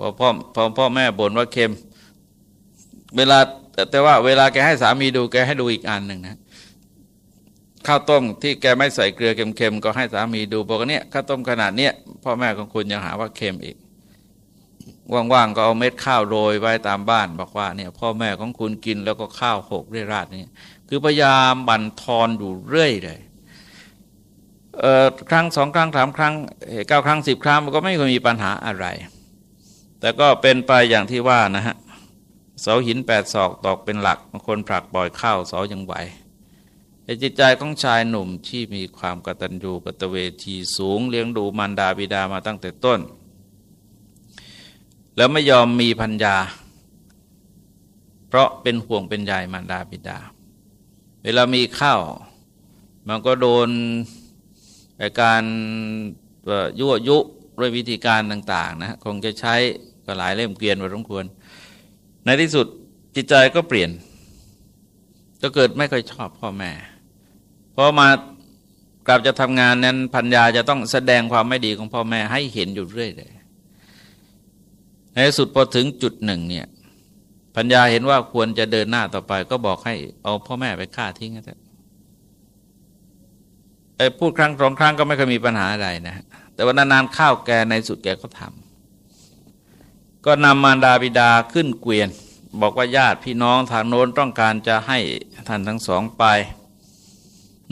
พอพ่อพอพ่อแม่บ่นว่าเค็ม เวลาแต่ว่าเวลาแกให้สามีดูแกให้ดูอีกอันหนึ่งนะข้าวต้มที่แกไม่ใส่เกลือเค็มๆก็ให้สามีดูบอกว่าเนี่ยข้าวต้มขนาดเนี้ยพ่อแม่ของคุณยังหาว่าเค็มอีกว่างๆก็เอาเม็ดข้าวโรยไว้ตามบ้าน บอกว่าเนี่ยพ่อแม่ของคุณกินแล้วก็ข้าวหกเรียราดนี่คือพยายามบั่นทอนอยู่เรื่อยเลยเออครั้งสองครั้งสามครั้งเก้าครั้งสิบครั้งมันก็ไม่เคยมีปัญหาอะไร แต่ก็เป็นไปอย่างที่ว่านะฮะเสาหินแปดศอกตอกเป็นหลักบางคนผลักบ่อยเข้าเสายังไหวจิตใจของชายหนุ่มที่มีความกตัญญูกตเวทีสูงเลี้ยงดูมารดาบิดามาตั้งแต่ต้น แล้วไม่ยอมมีพัญญา เพราะเป็นห่วงเป็นใยมารดาบิดา เวลามีข้าวมันก็โดนการยั่วยุด้วยวิธีการต่าง ๆ นะคงจะใช้ ก็หลายเล่มเกลียนพอสมควร ในที่สุดจิตใจก็เปลี่ยน ก็เกิดไม่ค่อยชอบพ่อแม่พราะมากลับจะทำงานนั้นพัญญาจะต้องแสดงความไม่ดีของพ่อแม่ให้เห็นอยู่เรื่อยเลยในที่สุดพอถึงจุดหนึ่งเนี่ยพัญญาเห็นว่าควรจะเดินหน้าต่อไป ก็บอกให้เอาพ่อแม่ไปฆ่าทิ้งนะไอ้พูดครั้งสองครั้งก็ไม่เคยมีปัญหาอะไรนะ แต่ว่านานๆข้าวแกในสุดแกก็ทำ ก็นำมารดาบิดาขึ้นเกวียน บอกว่าญาติพี่น้องทางโน้นต้องการจะให้ท่านทั้งสองไป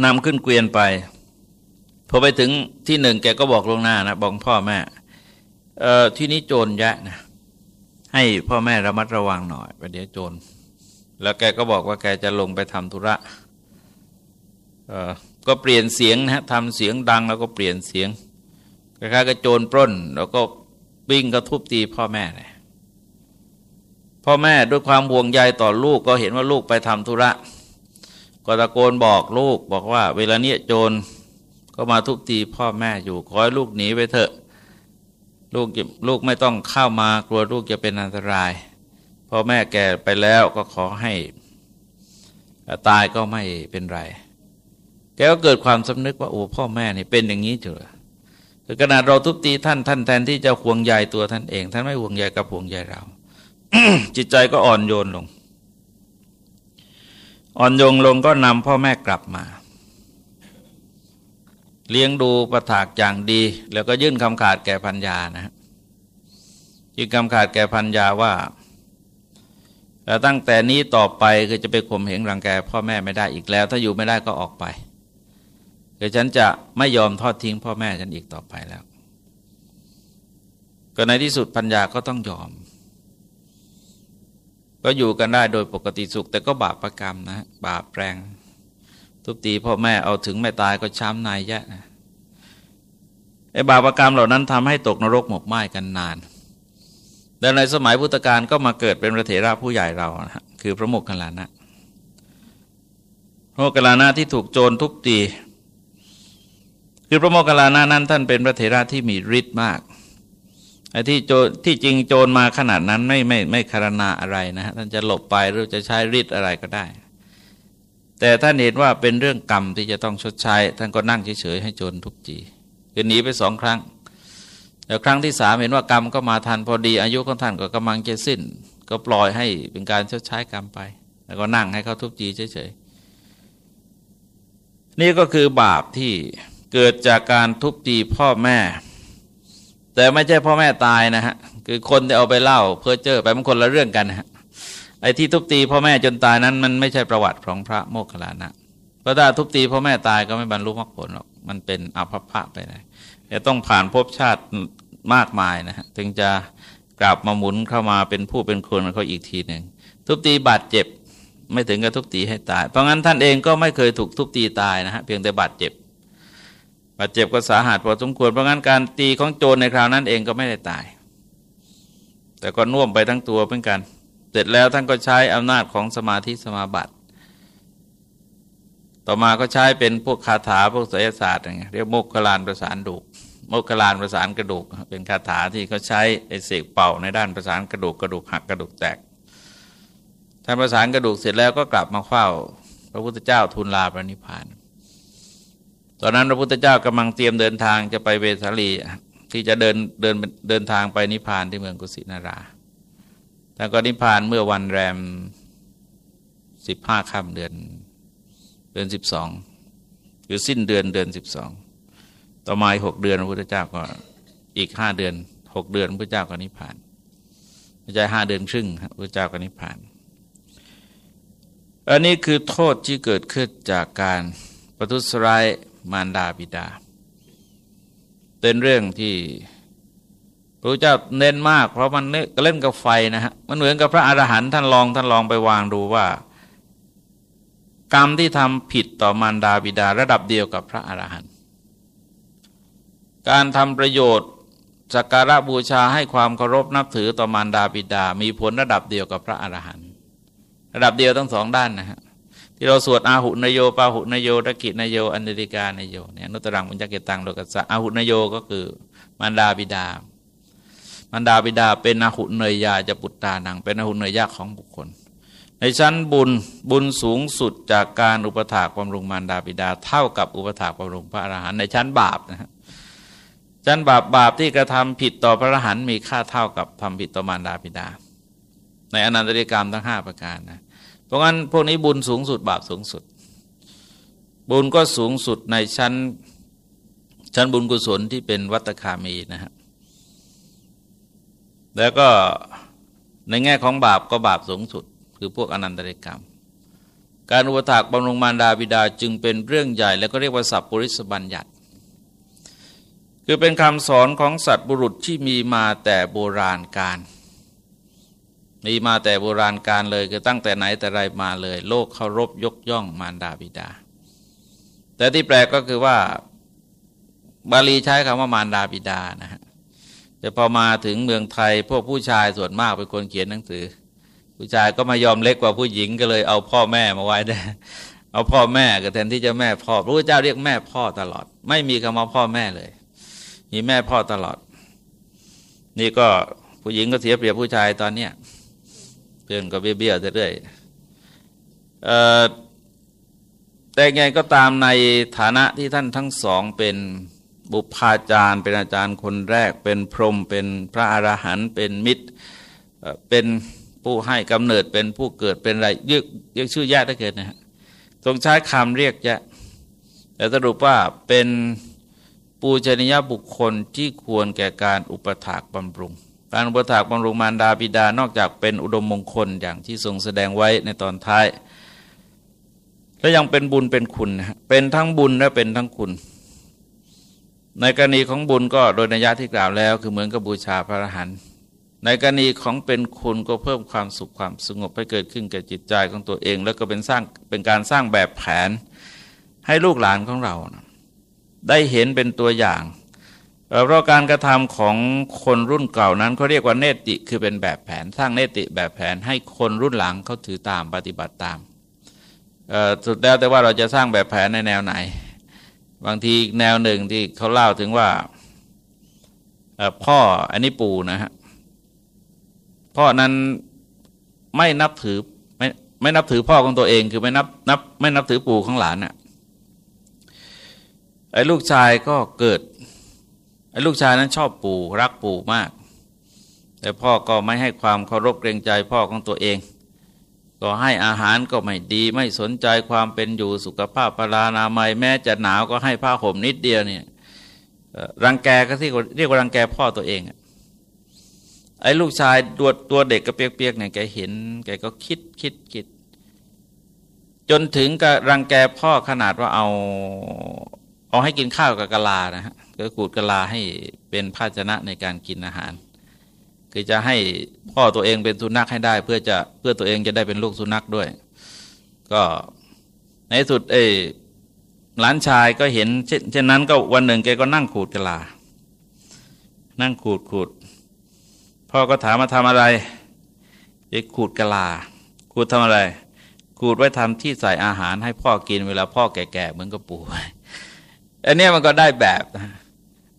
นำขึ้นเกวียนไปพอไปถึงที่หนึ่งแกก็บอกลงหน้านะบอกพ่อแม่เอ่อที่นี้โจรแยะนะให้พ่อแม่ระมัดระวังหน่อยประเดี๋ยวโจร แล้วแกก็บอกว่าแกจะลงไปทำธุระเอ่อก็เปลี่ยนเสียงนะทำเสียงดังแล้วก็เปลี่ยนเสียงคล้ายๆกับโจรปล้น แล้วก็ วิ่งกระทุบตีพ่อแม่เลยพ่อแม่ด้วยความห่วงใยต่อลูกก็เห็นว่าลูกไปทำธุระก็ตะโกนบอกลูกบอกว่า เวลาเนี้ยโจรก็มาทุบตีพ่อแม่อยู่ขอให้ลูกหนีไปเถอะ ลูกลูกไม่ต้องเข้ามากลัวลูกจะเป็นอันตรายพ่อแม่แก่ไปแล้วก็ขอให้ตายก็ไม่เป็นไร แกก็เกิดความสำนึกว่าโอ้พ่อแม่นี่เป็นอย่างนี้เถอะ ขนาดเราทุบตีท่านท่านแทนที่จะห่วงใยตัวท่านเอง ท่านไม่ห่วงใยกับห่วงใยเรา จิตใจก็อ่อนโยนลง อ่อนโยนลงก็นำพ่อแม่กลับมา เลี้ยงดูประถากอย่างดี แล้วก็ยื่นคำขาดแก่พัญญานะฮะยื่นคำขาดแก่พัญญาว่าแล้วตั้งแต่นี้ต่อไปคือจะไปข่มเหงรังแกพ่อแม่ไม่ได้อีกแล้ว ถ้าอยู่ไม่ได้ก็ออกไป เดี๋ยวฉันจะไม่ยอมทอดทิ้งพ่อแม่ฉันอีกต่อไปแล้ว ก็ในที่สุดปัญญาก็ต้องยอม ก็อยู่กันได้โดยปกติสุข แต่ก็บาปประกรรมนะ บาปแรง ทุบตีพ่อแม่เอาถึงไม่ตายก็ช้ำนายแย่นะไอ้บาปประกรรมเหล่านั้นทำให้ตกนรกหมกไหม้กันนาน แต่ในสมัยพุทธกาลก็มาเกิดเป็นพระเถระผู้ใหญ่เรานะคือพระโมคคัลานะพระโมคคัลลานะที่ถูกโจรทุบตี คือพระโมคคัลลานะนั้น ท่านเป็นพระเถระที่มีฤทธิ์มากไอ้ที่โจที่จริงโจรมาขนาดนั้นไม่ไม่ไม่คารณาอะไรนะฮะท่านจะหลบไปหรือจะใช้ฤทธิ์อะไรก็ได้ แต่ท่านเห็นว่าเป็นเรื่องกรรมที่จะต้องชดใช้ ท่านก็นั่งเฉยๆให้โจรทุบจีคือหนีไปสองครั้งแล้วครั้งที่สามเห็นว่ากรรมก็มาทันพอดี อายุของท่านก็กำลังจะสิ้น ก็ปล่อยให้เป็นการชดใช้กรรมไป แล้วก็นั่งให้เขาทุบจีเฉยๆนี่ก็คือบาปที่ เกิดจากการทุบตีพ่อแม่ แต่ไม่ใช่พ่อแม่ตายนะฮะคือคนที่เอาไปเล่าเพื่อเจอไปมันคนละเรื่องกันนะฮะไอ้ที่ทุบตีพ่อแม่จนตายนั้น มันไม่ใช่ประวัติของพระโมคคัลลานะเพราะถ้าทุบตีพ่อแม่ตายก็ไม่บรรลุมรรคผลหรอกมันเป็นอภพะไปเลยจะต้องผ่านภพชาติมากมายนะฮะถึงจะกลับมาหมุนเข้ามาเป็นผู้เป็นคนเขาอีกทีหนึ่งทุบตีบาดเจ็บไม่ถึงกับทุบตีให้ตาย เพราะงั้นท่านเองก็ไม่เคยถูกทุบตีตายนะฮะเพียงแต่บาดเจ็บ บาดเจ็บก็สาหัสพอสมควรเพราะงั้นการตีของโจรในคราวนั้นเองก็ไม่ได้ตาย แต่ก็น่วมไปทั้งตัวเหมือนกัน เสร็จแล้วท่านก็ใช้อำนาจของสมาธิสมาบัติ ต่อมาก็ใช้เป็นพวกคาถาพวกไสยศาสตร์อย่างเงี้ยเรียกโมกขลานประสานดุโมกขลานประสานกระดูก เป็นคาถาที่เขาใช้ไอเสกเป่าในด้านประสานกระดูกกระดูกหักกระดูกแตกท่านประสานกระดูกเสร็จแล้วก็กลับมาเฝ้า พระพุทธเจ้าทูลลาพระนิพพาน ตอนนั้นพระพุทธเจ้ากำลังเตรียมเดินทางจะไปเวสาลี ที่จะเดินเดินเดินทางไปนิพพานที่เมืองกุสินาราท่านก็นิพพานเมื่อวันแรมสิบห้าค่ำเดือนเดือนสิบสองคือสิ้นเดือนเดือนสิบสองต่อมาหกเดือนพระพุทธเจ้าก็อีกห้าเดือนหกเดือนพระพุทธเจ้าก็นิพพานไม่ใช่ห้าเดือนครึ่งพระพุทธเจ้าก็นิพพาน อันนี้คือโทษที่เกิดขึ้นจากการประทุษร้าย มารดาบิดา เป็นเรื่องที่พระเจ้าเน้นมาก เพราะมันเล่นกับไฟนะฮะมันเหมือนกับพระอรหันต์ท่านลองท่านลองไปวางดูว่า กรรมที่ทำผิดต่อมารดาบิดา ระดับเดียวกับพระอรหันต์การทำประโยชน์สักการะบูชาให้ความเคารพนับถือต่อมารดาบิดา มีผลระดับเดียวกับพระอรหันต์ระดับเดียวทั้งสองด้านนะฮะ ที่เราสวดอาหุนโยปาหุนโยตะกินโยอันเดริกานโยเนี่ยนุตรังมุญจเกตังโลกัสสะอาหุนโยก็คือมารดาบิดา มารดาบิดาเป็นอาหุเนยยาจะปุตตานัง เป็นอาหุเนยยาของบุคคล ในชั้นบุญบุญสูงสุดจากการอุปถากบำรุงมารดาบิดา เท่ากับอุปถากบำรุงพระอรหันต์ในชั้นบาปนะฮะฉันบาปบาปที่กระทำผิดต่อพระอรหันต์มีค่าเท่ากับทำผิดต่อมารดาบิดา ในอนันตริกรรมทั้งห้าประการนะ เพราะงั้นพวกนี้บุญสูงสุดบาปสูงสุด บุญก็สูงสุดในชั้น ชั้นบุญกุศลที่เป็นวัตคามีนะฮะแล้วก็ในแง่ของบาปก็บาปสูงสุด คือพวกอนันตริกรรม การอุปถากบำรุงมารดาบิดาจึงเป็นเรื่องใหญ่ แล้วก็เรียกว่าสัพปริสบัญญัติคือเป็นคำสอนของสัตว์บุรุษที่มีมาแต่โบราณการ มีมาแต่โบราณการเลยคือตั้งแต่ไหนแต่ไรมาเลย โลกเคารพยกย่องมารดาบิดา แต่ที่แปลกก็คือว่า บาลีใช้คำว่ามารดาบิดานะฮะแต่พอมาถึงเมืองไทยพวกผู้ชายส่วนมากเป็นคนเขียนหนังสือ ผู้ชายก็มายอมเล็กกว่าผู้หญิงก็เลยเอาพ่อแม่มาไว้ได้เอาพ่อแม่ก็แทนที่จะแม่พ่อพระพุทธเจ้าเรียกแม่พ่อตลอด ไม่มีคำว่าพ่อแม่เลย มีแม่พ่อตลอด นี่ก็ผู้หญิงก็เสียเปรียบผู้ชายตอนเนี้ย เพื่อนก็เบี้ยวๆเรื่อยแต่ไงก็ตามในฐานะที่ท่านทั้งสองเป็นบุพาจารย์ เป็นอาจารย์คนแรก เป็นพรหมเป็นพระอรหันต์เป็นมิตรเป็นผู้ให้กำเนิดเป็นผู้เกิดเป็นอะไรเรียกเรียกชื่อแยกได้เกิดนะฮะทรงใช้คำเรียกแยะแต่สรุปว่าเป็นปูชนียบุคคลที่ควรแก่การอุปถากบำรุง การอุปถากบำรุงมารดาบิดานอกจากเป็นอุดมมงคลอย่างที่ทรงแสดงไว้ในตอนท้าย และยังเป็นบุญเป็นคุณ เป็นทั้งบุญและเป็นทั้งคุณ ในกรณีของบุญก็โดยนัยยะที่กล่าวแล้ว คือเหมือนกับบูชาพระอรหันต์ในกรณีของเป็นคุณก็เพิ่มความสุขความสงบให้เกิดขึ้นแก่จิตใจของตัวเอง แล้วก็เป็นสร้างเป็นการสร้างแบบแผนให้ลูกหลานของเรา ได้เห็นเป็นตัวอย่าง เพราะการกระทำของคนรุ่นเก่านั้นเขาเรียกว่าเนติคือเป็นแบบแผนสร้างเนติแบบแผนให้คนรุ่นหลังเขาถือตามปฏิบัติตามสุดแล้วแต่ว่าเราจะสร้างแบบแผนในแนวไหน บางทีแนวหนึ่งที่เขาเล่าถึงว่าพ่ออันนี้ปู่นะฮะพ่อนั้นไม่นับถือไม่ไม่นับถือพ่อของตัวเองคือไม่นับนับไม่นับถือปู่ของหลานน่ะไอ้ลูกชายก็เกิด ไอ้ลูกชายนั้นชอบปู่รักปู่มาก แต่พ่อก็ไม่ให้ความเคารพเกรงใจพ่อของตัวเอง ก็ให้อาหารก็ไม่ดีไม่สนใจความเป็นอยู่สุขภาพปรานามัยแม้จะหนาวก็ให้ผ้าห่มนิดเดียวเนี่ยรังแกก็ที่เรียกว่ารังแกพ่อตัวเองไอ้ลูกชายตัวตัวเด็กก็เปียกๆเนี่ยแกเห็นแกก็คิดคิดคิดจนถึงกับรังแกพ่อขนาดว่าเอา เอาให้กินข้าวกับกะลานะฮะ ก็ขูดกะลาให้เป็นภาชนะในการกินอาหาร คือจะให้พ่อตัวเองเป็นสุนัขให้ได้ เพื่อจะเพื่อตัวเองจะได้เป็นลูกสุนัขด้วย ก็ในสุดเอหลานชายก็เห็นเช่นนั้นก็วันหนึ่งแกก็นั่งขูดกะลา นั่งขูดขูดพ่อก็ถามมาทำอะไรเด็กขูดกะลาขูดทำอะไรขูดไว้ทำที่ใส่อาหารให้พ่อกินเวลาพ่อแก่ๆเหมือนกับปู่อันนี้มันก็ได้แบบ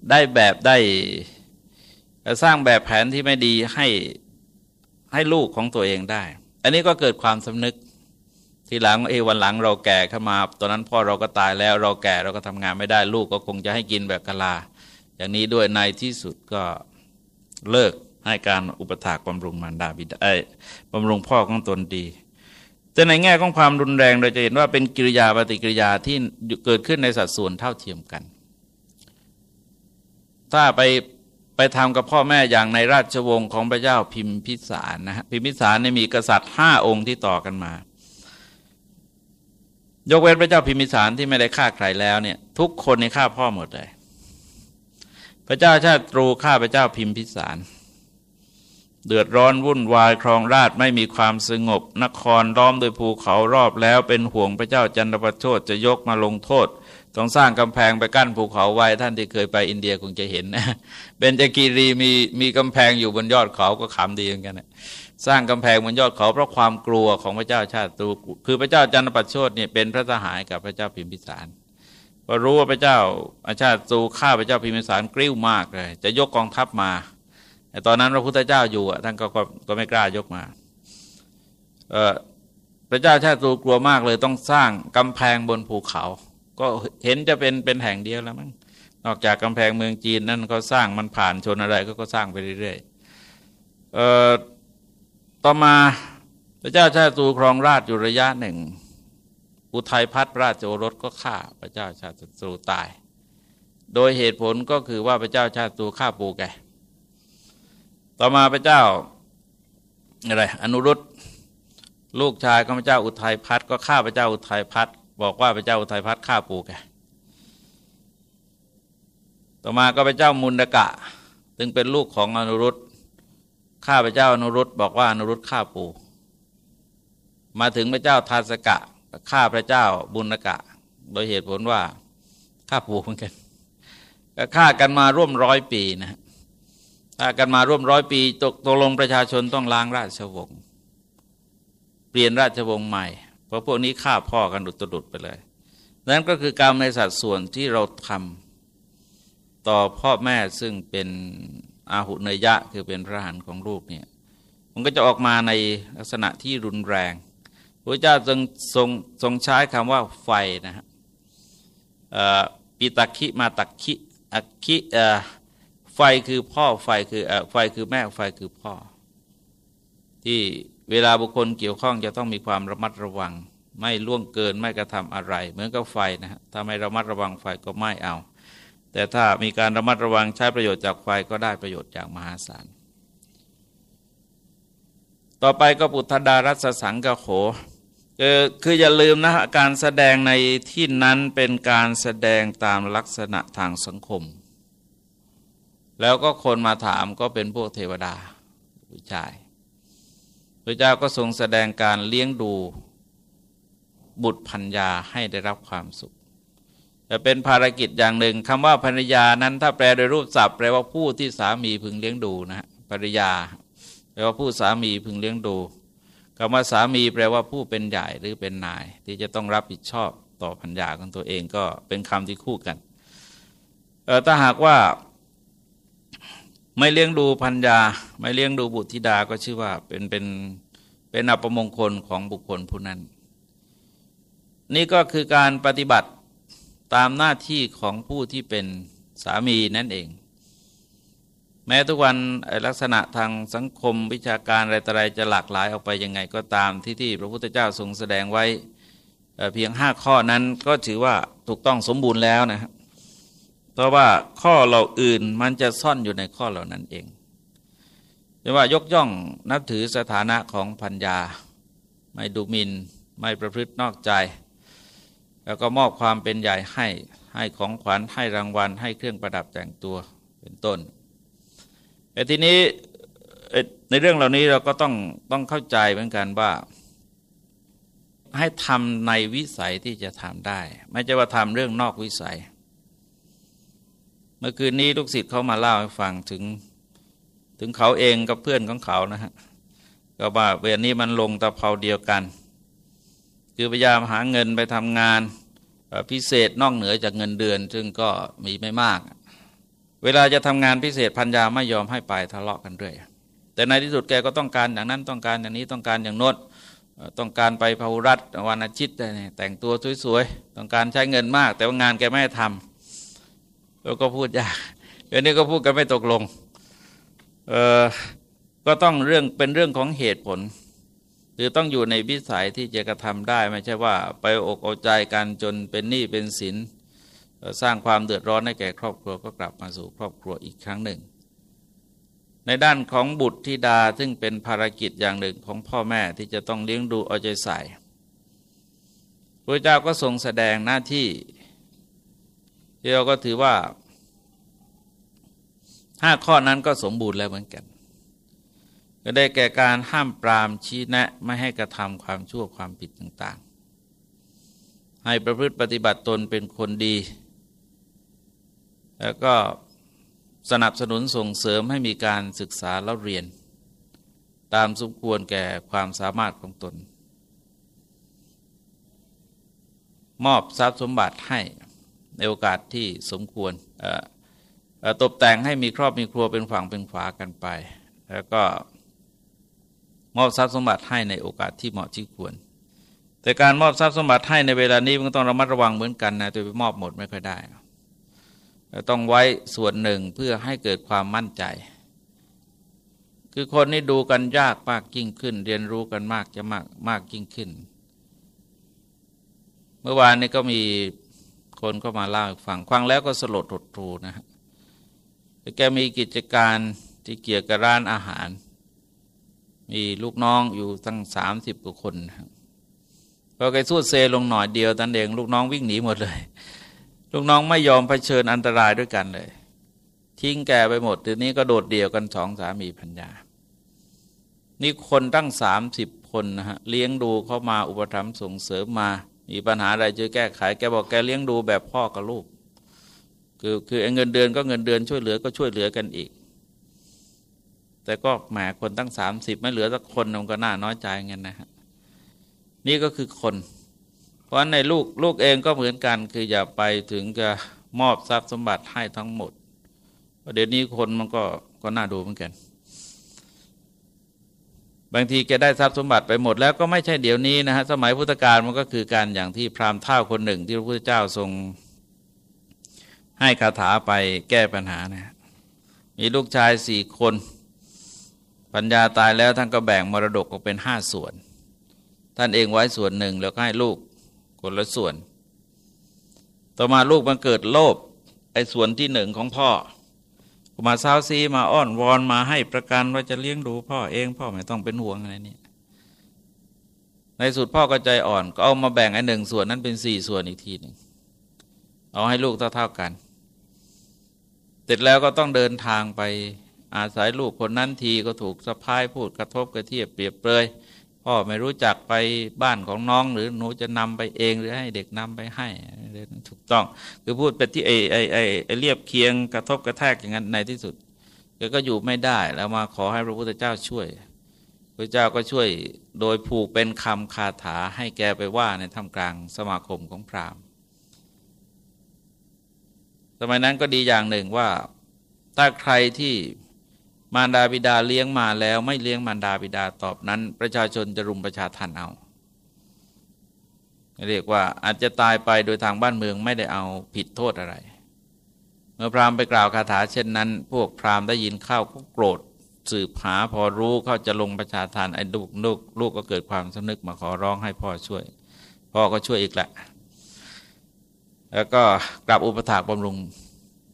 ได้แบบได้สร้างแบบแผนที่ไม่ดีให้ให้ลูกของตัวเองได้ อันนี้ก็เกิดความสำนึก ทีหลังเอวันหลังเราแก่ขึ้นมา ตอนนั้นพ่อเราก็ตายแล้วเราแก่เราก็ทำงานไม่ได้ลูกก็คงจะให้กินแบบกะลา อย่างนี้ด้วยในที่สุดก็เลิกให้การอุปถากบำรุงมารดาบิดาบำรุงพ่อของตนดี แต่ในแง่ของความรุนแรงเราจะเห็นว่าเป็นกิริยาปฏิกิริยาที่เกิดขึ้นในสัดส่วนเท่าเทียมกัน ถ้าไปไปทำกับพ่อแม่อย่างในราชวงศ์ของพระเจ้าพิมพิสารนะฮะพิมพิสารเนี่ยมีกษัตริย์ห้าองค์ที่ต่อกันมา ยกเว้นพระเจ้าพิมพิสารที่ไม่ได้ฆ่าใครแล้วเนี่ย ทุกคนในฆ่าพ่อหมดเลย พระเจ้าชาติตรูฆ่าพระเจ้าพิมพิสาร เดือดร้อนวุ่นวายครองราชไม่มีความสงบ นครล้อมโดยภูเขารอบแล้วเป็นห่วงพระเจ้าจันทประโชดจะยกมาลงโทษ ต้องสร้างกำแพงไปกั้นภูเขาไว้ท่านที่เคยไปอินเดียคงจะเห็นนะเบญจกีรีมีมีกำแพงอยู่บนยอดเขาก็ขำดีเหมือนกันนะสร้างกำแพงบนยอดเขาเพราะความกลัวของพระเจ้าชาติตูคือพระเจ้าจันทปัชโชดเนี่ยเป็นพระสหายกับพระเจ้าพิมพิสารพอรู้ว่าพระเจ้าอาชาติตูฆ่าพระเจ้าพิมพิสารกริ้วมากเลย จะยกกองทัพมาแต่ตอนนั้นพระพุทธเจ้าอยู่ท่านก็ก็ไม่กล้ายกมาเออพระเจ้าชาติตูกลัวมากเลยต้องสร้างกำแพงบนภูเขา ก็เห็นจะเป็นเป็นแห่งเดียวแล้วมั้งนอกจากกำแพงเมืองจีนนั่นก็สร้างมันผ่านชนอะไรก็ก็สร้างไปเรื่อยๆเอ่อต่อมาพระเจ้าชาติตูครองราชอยู่ระยะหนึ่ง อุทัยพัฒราชโอรสก็ฆ่าพระเจ้าชาติตูตาย โดยเหตุผลก็คือว่าพระเจ้าชาติตูฆ่าปูแก ต่อมาพระเจ้าอะไรอนุรุตลูกชายของพระเจ้าอุทัยพัฒก็ฆ่าพระเจ้าอุทัยพัฒ บอกว่าพระเจ้าอุทัยพัฒน์ฆ่าปู่แกต่อมาก็พระเจ้ามุนดกะซึ่งเป็นลูกของอนุรุตข้าพระเจ้าอนุรุตบอกว่าอนุรุตฆ่าปู่ มาถึงพระเจ้าทาสกะฆ่าพระเจ้าบุญกะ โดยเหตุผลว่าฆ่าปู่เหมือนกันก็ฆ่ากันมาร่วมร้อยปีนะฆ่ากันมาร่วมร้อยปีตกตกลงประชาชนต้องล้างราชวงศ์เปลี่ยนราชวงศ์ใหม่ เพราะพวกนี้ฆ่าพ่อกันดุดดุดไปเลย นั่นก็คือการมในสัดส่วนที่เราทำต่อพ่อแม่ซึ่งเป็นอาหุเนยะคือเป็นพระหันของลูกเนี่ยมันก็จะออกมาในลักษณะที่รุนแรงพระเจ้าทรงทรงทรงใช้คำว่าไฟนะฮะปิตาคิมาตักคิอักคิไฟคือพ่อไฟคือไฟคือแม่ไฟคือพ่อ ที่ เวลาบุคคลเกี่ยวข้องจะต้องมีความระมัดระวัง ไม่ล่วงเกินไม่กระทำอะไร เหมือนกับไฟนะฮะถ้าไม่ระมัดระวังไฟก็ไม่เอา แต่ถ้ามีการระมัดระวังใช้ประโยชน์จากไฟก็ได้ประโยชน์จากมหาศาลต่อไปก็ปุถดารัสสังกโขคืออย่าลืมนะการแสดงในที่นั้นเป็นการแสดงตามลักษณะทางสังคม แล้วก็คนมาถามก็เป็นพวกเทวดาผู้ชาย ระเจ้าก็ทรงแสดงการเลี้ยงดูบุตรพัญญาให้ได้รับความสุขจะเป็นภารกิจอย่างหนึ่งคำว่าภรรยานั้น ถ้าแปลโดยรูปศัพท์แปลว่าผู้ที่สามีพึงเลี้ยงดูนะฮะภรรยา แปลว่าผู้สามีพึงเลี้ยงดูคำว่าสามีแปลว่าผู้เป็นใหญ่หรือเป็นนาย ที่จะต้องรับผิดชอบต่อพัญญาของตัวเองก็เป็นคำที่คู่กันถ้าหากว่า ไม่เลี้ยงดูพัญญา ไม่เลี้ยงดูบุตรธิดาก็ชื่อว่าเป็นเป็นเป็นอัปมงคลของบุคคลผู้นั้น นี่ก็คือการปฏิบัติตามหน้าที่ของผู้ที่เป็นสามีนั่นเอง แม้ทุกวันลักษณะทางสังคมวิชาการอะไรต่ออะไรจะหลากหลายออกไปยังไงก็ตามที่ที่พระพุทธเจ้าทรงแสดงไว้เพียงห้าข้อนั้นก็ถือว่าถูกต้องสมบูรณ์แล้วนะครับ ราะว่าข้อเราอื่นมันจะซ่อนอยู่ในข้อเหล่านั้นเองแต่ว่ายกย่องนับถือสถานะของพัญญา ไม่ดูหมินไม่ประพฤตินอกใจ แล้วก็มอบความเป็นใหญ่ให้ให้ของขวัญให้รางวัล ให้เครื่องประดับแต่งตัวเป็นต้นแต่ทีนี้ในเรื่องเหล่านี้เราก็ต้องต้องเข้าใจเหมือนกันว่าให้ทำในวิสัยที่จะทำได้ ไม่ใช่ว่าทำเรื่องนอกวิสัย เมื่อคืนนี้ลูกศิษย์เขามาเล่าให้ฟังถึง ถึงเขาเองกับเพื่อนของเขานะฮะก็ว่าเวรนี้มันลงตะเภาเดียวกัน คือพยายามหาเงินไปทำงานพิเศษนอกเหนือจากเงินเดือน ซึ่งก็มีไม่มาก เวลาจะทำงานพิเศษพันยาไม่ยอมให้ไปทะเลาะกันเรื่อยแต่ในที่สุดแกก็ต้องการอย่างนั้นต้องการอย่างนี้ต้องการอย่างโน้นต้องการไปพารัตวันอาทิตย์แต่งตัวสวยๆ ต้องการใช้เงินมาก แต่ว่างานแกไม่ทำ แล้วก็พูดยากเดี๋ยวนี้ก็พูดกันไม่ตกลงเออก็ต้องเรื่องเป็นเรื่องของเหตุผลคือต้องอยู่ในวิสัยที่จะกระทำได้ไม่ใช่ว่า ไปอกเอาใจกันจนเป็นหนี้เป็นสินสร้างความเดือดร้อนให้แก่ครอบครัวก็กลับมาสู่ครอบครัวอีกครั้งหนึ่ง ในด้านของบุตรธิดาซึ่งเป็นภารกิจอย่างหนึ่งของพ่อแม่ที่จะต้องเลี้ยงดูเอาใจใส่พระเจ้าก็ทรงแสดงหน้าที่ เราก็ถือว่าห้าข้อนั้นก็สมบูรณ์แล้วเหมือนกัน ก็ได้แก่การห้ามปรามชี้แนะไม่ให้กระทำความชั่วความผิดต่างๆ ให้ประพฤติปฏิบัติตนเป็นคนดี แล้วก็สนับสนุนส่งเสริมให้มีการศึกษาแล้วเรียน ตามสมควรแก่ความสามารถของตน มอบทรัพย์สมบัติให้ ในโอกาสที่สมควรตกแต่งให้มีครอบมีครัวเป็นฝั่งเป็นฝากันไป แล้วก็มอบทรัพย์สมบัติให้ในโอกาสที่เหมาะที่ควร แต่การมอบทรัพย์สมบัติให้ในเวลานี้มันต้องระมัดระวังเหมือนกันนะตัวไปมอบหมดไม่ค่อยได้ ต้องไว้ส่วนหนึ่งเพื่อให้เกิดความมั่นใจ คือคนนี้ดูกันยากมากยิ่งขึ้น เรียนรู้กันมากจะมากมากยิ่งขึ้น เมื่อวานนี้ก็มี คนก็มาเล่าฟังฟังแล้วก็สลดหดทูนะฮะแกมีกิจการที่เกี่ยวกับร้านอาหาร มีลูกน้องอยู่ตั้งสามสิบกว่าคนพอแกสู้เซลงหน่อยเดียวตันเองลูกน้องวิ่งหนีหมดเลย ลูกน้องไม่ยอมเผชิญอันตรายด้วยกันเลย ทิ้งแกไปหมดทีนี้ก็โดดเดี่ยวกันสองสามีพัญญานี่คนตั้งสามสิบคนนะฮะเลี้ยงดูเข้ามาอุปถัมภ์ส่งเสริมมา มีปัญหาอะไรจะแก้ไข แกบอกแกเลี้ยงดูแบบพ่อกับลูก คือคือเงินเดือนก็เงินเดือนช่วยเหลือก็ช่วยเหลือกันอีก แต่ก็แหมคนตั้งสามสิบไม่เหลือสักคนมันก็น่าน้อยใจเงินนะฮะนี่ก็คือคน เพราะในลูกลูกเองก็เหมือนกัน คืออย่าไปถึงจะมอบทรัพย์สมบัติให้ทั้งหมดประเดี๋ยวนี้คนมันก็ก็น่าดูเหมือนกัน บางทีแกได้ทรัพย์สมบัติไปหมดแล้วก็ไม่ใช่เดี๋ยวนี้นะฮะสมัยพุทธกาลมันก็คือการอย่างที่พราหมณ์เท่าคนหนึ่งที่พระพุทธเจ้าทรง ให้คาถาไปแก้ปัญหานะมีลูกชายสี่คน ปัญญาตายแล้วท่านก็แบ่งมรดกออกเป็นห้าส่วน ท่านเองไว้ส่วนหนึ่งแล้วก็ให้ลูกคนละส่วน ต่อมาลูกมันเกิดโลภไอ้ส่วนที่หนึ่งของพ่อ มาเศร้าซีมาอ้อนวอนมาให้ประกันว่าจะเลี้ยงดูพ่อเอง พ่อไม่ต้องเป็นห่วงอะไรนี่ในสุดพ่อก็ใจอ่อน ก็เอามาแบ่งไอ้หนึ่งส่วนนั้นเป็นสี่ส่วนอีกทีหนึ่งเอาให้ลูกเท่าๆกัน เสร็จแล้วก็ต้องเดินทางไปอาศัยลูกคนนั้นทีก็ถูกสะพายพูดกระทบกระเทียบเปรียบเปรย พ่อไม่รู้จักไปบ้านของน้อง หรือหนูจะนำไปเองหรือให้เด็กนำไปให้ถูกต้อง คือพูดไปที่ไอ้ไอ้ไอ้เรียบเคียงกระทบกระแทกอย่างนั้นในที่สุดแกก็อยู่ไม่ได้แล้วมาขอให้พระพุทธเจ้าช่วยพระเจ้าก็ช่วยโดยผูกเป็นคำคาถาให้แกไปว่าในท่ามกลางสมาคมของพราหมณ์ สมัยนั้นก็ดีอย่างหนึ่งว่าถ้าใครที่ มารดาบิดาเลี้ยงมาแล้ว ไม่เลี้ยงมารดาบิดาตอบนั้น ประชาชนจะรุมประชาทันเอา เรียกว่าอาจจะตายไปโดยทางบ้านเมืองไม่ได้เอาผิดโทษอะไร เมื่อพราหมณ์ไปกล่าวคาถาเช่นนั้น พวกพราหมณ์ได้ยินเข้าก็โกรธสืบหาพอรู้เขาจะลงประชาทานไอ้ลูกลูกลูกก็เกิดความสำนึกมาขอร้องให้พ่อช่วย พ่อก็ช่วยอีกแหละ แล้วก็กลับอุปถากบำรุง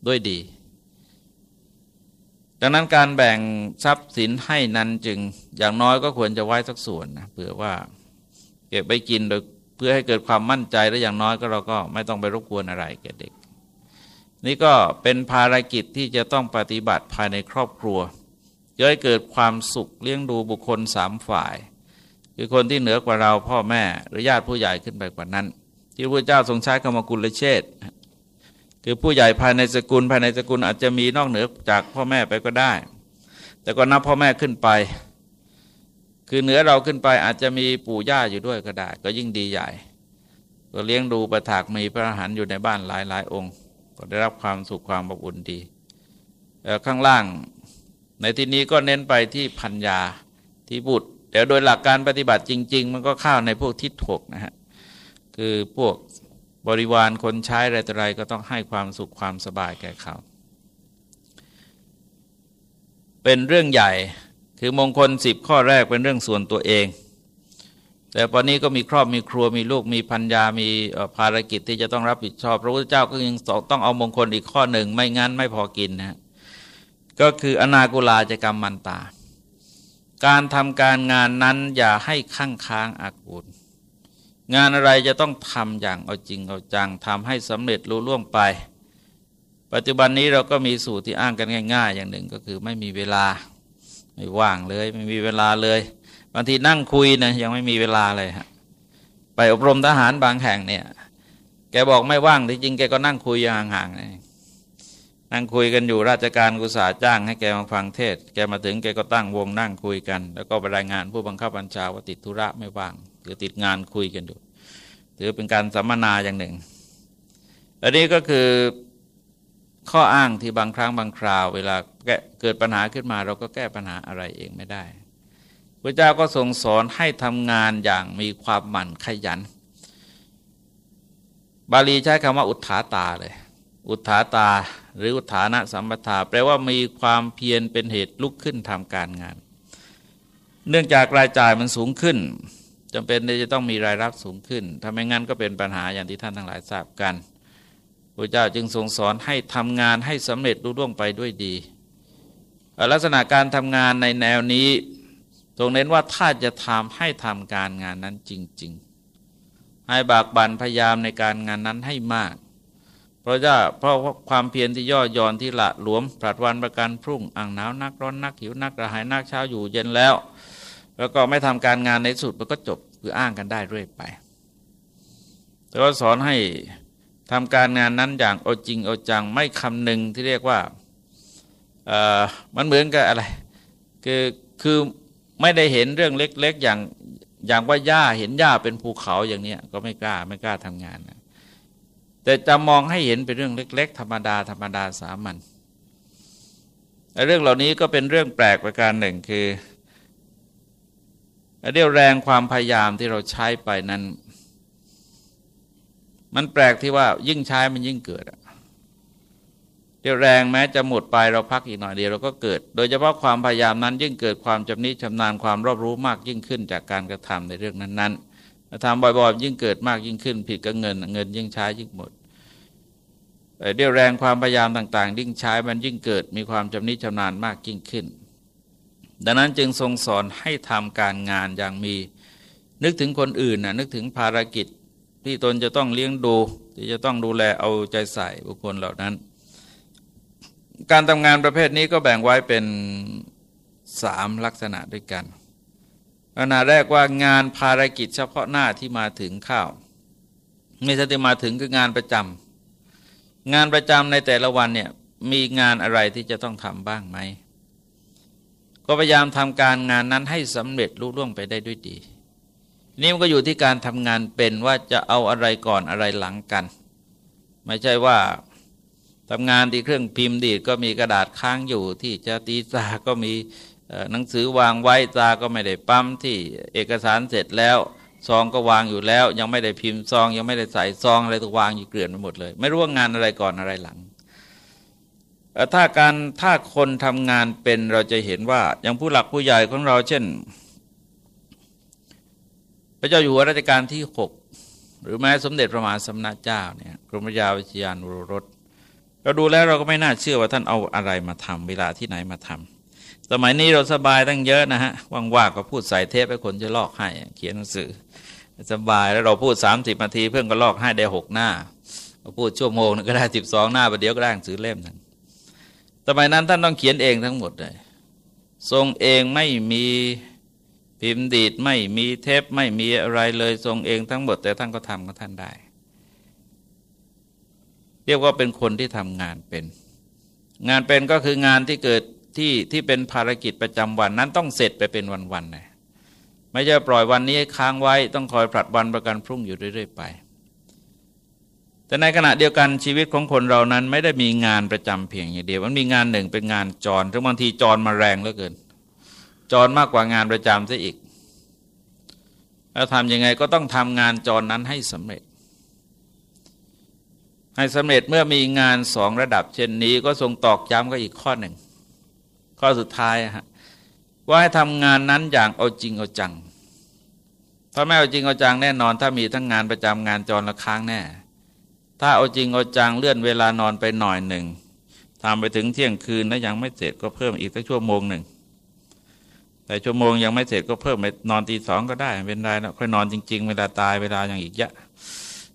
ด้วยดี ดังนั้นการแบ่งทรัพย์สินให้นั้นจึงอย่างน้อยก็ควรจะไว้สักส่วนนะเผื่อว่าเก็บไปกินโดยเพื่อให้เกิดความมั่นใจและอย่างน้อยก็เราก็ไม่ต้องไปรบกวนอะไรแก่เด็ก นี่ก็เป็นภารกิจที่จะต้องปฏิบัติภายในครอบครัวจะให้เกิดความสุขเลี้ยงดูบุคคลสามฝ่าย คือคนที่เหนือกว่าเราพ่อแม่หรือญาติผู้ใหญ่ขึ้นไปกว่านั้น ที่พระเจ้าทรงใช้คำกุลเชษ คือผู้ใหญ่ภายในสกุลภายในสกุลอาจจะมีนอกเหนือจากพ่อแม่ไปก็ได้ แต่ก็นับพ่อแม่ขึ้นไป คือเหนือเราขึ้นไปอาจจะมีปู่ย่าอยู่ด้วยก็ได้ ก็ยิ่งดีใหญ่ก็เลี้ยงดูประถากมีพระหันอยู่ในบ้านหลายหลายองค์ ก็ได้รับความสุขความอบอุ่นดีแล้วข้างล่างในที่นี้ก็เน้นไปที่พัญญาที่บุตรแต่โดยหลักการปฏิบัติจริง ๆ มันก็เข้าในพวกทิศถกนะฮะคือพวก บริวารคนใช้อะไรต่ออะไรก็ต้องให้ความสุขความสบายแก่เขา เป็นเรื่องใหญ่คือมงคลสิบข้อแรกเป็นเรื่องส่วนตัวเอง แต่ตอนนี้ก็มีครอบมีครัวมีลูกมีพัญญามีภารกิจที่จะต้องรับผิดชอบ พระพุทธเจ้าก็ยังต้องเอามงคลอีกข้อหนึ่ง ไม่งั้นไม่พอกินนะก็คืออนากุลาจกรรมมันตา การทำการงานนั้นอย่าให้ข้างค้างอากูล งานอะไรจะต้องทำอย่างเอาจริงเอาจังทำให้สำเร็จรู้ล่วงไป ปัจจุบันนี้เราก็มีสูตรที่อ้างกันง่าย ๆ อย่างหนึ่งก็คือไม่มีเวลาไม่ว่างเลย ไม่มีเวลาเลยบางทีนั่งคุยนะยังไม่มีเวลาเลยฮะไปอบรมทหารบางแห่งเนี่ย แกบอกไม่ว่างที่จริงแกก็นั่งคุยอย่างห่างๆนะนั่งคุยกันอยู่ราชการกุศาจ้าง ให้แกมาฟังเทศ แกมาถึงแกก็ตั้งวงนั่งคุยกัน แล้วก็ไปรายงานผู้บังคับบัญชาว่าติดธุระไม่ว่าง หรือติดงานคุยกันอยู่ถือเป็นการสัมมนาอย่างหนึ่ง อันนี้ก็คือข้ออ้างที่บางครั้งบางคราว เวลาเกิดปัญหาขึ้นมา เราก็แก้ปัญหาอะไรเองไม่ได้พระเจ้าก็ทรงสอนให้ทำงานอย่างมีความหมั่นขยัน บาลีใช้คำว่าอุทธาตาเลย อุทธาตาหรืออุทานะสัมปทา แปลว่ามีความเพียรเป็นเหตุลุกขึ้นทำการงาน เนื่องจากรายจ่ายมันสูงขึ้น จำเป็นที่จะต้องมีรายรับสูงขึ้นถ้าไม่งั้นก็เป็นปัญหาอย่างที่ท่านทั้งหลายทราบกันพระเจ้าจึงทรงสอนให้ทำงานให้สำเร็จรุ่ร่วงไปด้วยดี ลักษณะการทำงานในแนวนี้ตรงเน้นว่าถ้าจะทำให้ทำการงานนั้นจริง ๆ ให้บากบั่นพยายามในการงานนั้นให้มาก เพราะว่าเพราะความเพียรที่ย่อย่อนที่ละหลวมปรัดวันประกันพรุ่งอ่างหนาวนักร้อนนักหิวนักกระหายนักเช้าอยู่เย็นแล้ว แล้วก็ไม่ทำการงานในสุดมันก็จบ คืออ้างกันได้เรื่อยไป แต่ว่าสอนให้ทำการงานนั้นอย่างเอาจริงเอาจังไม่คำหนึ่งที่เรียกว่ามันเหมือนกับอะไร คือคือไม่ได้เห็นเรื่องเล็ก ๆ อย่างอย่างว่าหญ้าเห็นหญ้าเป็นภูเขาอย่างนี้ก็ไม่กล้าไม่กล้าทำงานนะแต่จะมองให้เห็นเป็นเรื่องเล็ก ๆ ธรรมดาธรรมดาสามัญเรื่องเหล่านี้ก็เป็นเรื่องแปลกประการหนึ่งคือ เรี่ยวแรงความพยายามที่เราใช้ไปนั้น มันแปลกที่ว่ายิ่งใช้มันยิ่งเกิดเรี่ยวแรงแม้จะหมดไปเราพักอีกหน่อยเดียวเราก็เกิด โดยเฉพาะความพยายามนั้น ยิ่งเกิดความจำนิชำนาญความรอบรู้มากยิ่งขึ้นจากการกระทำในเรื่องนั้นๆทำบ่อยๆยิ่งเกิดมากยิ่งขึ้น ผิดกับเงิน เงินยิ่งใช้ยิ่งหมดเรี่ยวแรงความพยายามต่าง ๆ ยิ่งใช้มันยิ่งเกิดมีความจำนิชำนาญมากยิ่งขึ้น ดังนั้นจึงทรงสอนให้ทำการงานอย่างมี นึกถึงคนอื่นนะนึกถึงภารกิจที่ตนจะต้องเลี้ยงดู ที่จะต้องดูแลเอาใจใส่บุคคลเหล่านั้น การทำงานประเภทนี้ก็แบ่งไว้เป็นสามลักษณะด้วยกันขณะแรกว่างานภารกิจเฉพาะหน้าที่มาถึงข้าวไม่ใช่ที่มาถึงคืองานประจำงานประจำในแต่ละวันเนี่ยมีงานอะไรที่จะต้องทำบ้างไหม ก็พยายามทำการงานนั้นให้สำเร็จลุล่วงไปได้ด้วยดี นี่มันก็อยู่ที่การทำงานเป็นว่าจะเอาอะไรก่อนอะไรหลังกัน ไม่ใช่ว่าทำงานที่เครื่องพิมพ์ดีดก็มีกระดาษค้างอยู่ที่จะตีตาก็มีหนังสือวางไว้ตาก็ไม่ได้ปั๊มที่เอกสารเสร็จแล้วซองก็วางอยู่แล้ว ยังไม่ได้พิมพ์ซอง ยังไม่ได้ใส่ซองอะไรตัววางอยู่เกลื่อนไปหมดเลย ไม่รู้ว่างานอะไรก่อนอะไรหลัง ถ้าการถ้าคนทำงานเป็นเราจะเห็นว่าอย่างผู้หลักผู้ใหญ่ของเราเช่น พระเจ้าอยู่หัวรัชกาลที่หกหรือแม้สมเด็จพระมหาสมณเจ้าเนี่ยกรมยาวิทยานุรสเราดูแล้วเราก็ไม่น่าเชื่อว่าท่านเอาอะไรมาทำเวลาที่ไหนมาทำสมัยนี้เราสบายตั้งเยอะนะฮะว่างๆก็พูดใส่เทปให้คนจะลอกให้เขียนหนังสือ สบายแล้วเราพูดสามสิบนาทีเพื่อนก็ลอกให้ได้หกหน้าเราพูดชั่วโมงนึงก็ได้สิบสองหน้าประเดี๋ยวก็ได้หนังสือเล่มนึง สมัยนั้นท่านต้องเขียนเองทั้งหมดเลย ทรงเองไม่มีพิมพ์ดีดไม่มีเทปไม่มีอะไรเลยทรงเองทั้งหมด แต่ท่านก็ทำก็ท่านได้ เรียกว่าเป็นคนที่ทำงานเป็น งานเป็นก็คืองานที่เกิดที่ที่เป็นภารกิจประจำวันนั้นต้องเสร็จไปเป็นวันๆเลยไม่ใช่ปล่อยวันนี้ค้างไว้ต้องคอยผลัดวันประกันพรุ่งอยู่เรื่อยๆไป แต่ในขณะเดียวกันชีวิตของคนเรานั้นไม่ได้มีงานประจำเพียงอย่างเดียว มันมีงานหนึ่งเป็นงานจรถึงบางทีจรมาแรงเหลือเกิน จรมากกว่างานประจำซะอีก แล้วทำยังไงก็ต้องทำงานจรนั้นให้สำเร็จ ให้สำเร็จเมื่อมีงานสองระดับ เช่นนี้ก็ทรงตอกย้ำก็อีกข้อหนึ่ง ข้อสุดท้ายฮะว่าให้ทำงานนั้นอย่างเอาจริงเอาจัง ถ้าไม่เอาจริงเอาจังแน่นอน ถ้ามีทั้งงานประจำงานจรละค้างแน่ ถ้าเอาจริงเอาจังเลื่อนเวลานอนไปหน่อยหนึ่งทำไปถึงเที่ยงคืนแล้วยังไม่เสร็จก็เพิ่มอีกสักชั่วโมงหนึ่งแต่ชั่วโมงยังไม่เสร็จก็เพิ่มไปนอนตีสองก็ได้เป็นไรแล้วค่อยนอนจริง ๆ เวลาตายเวลาอย่างอีกเยอะ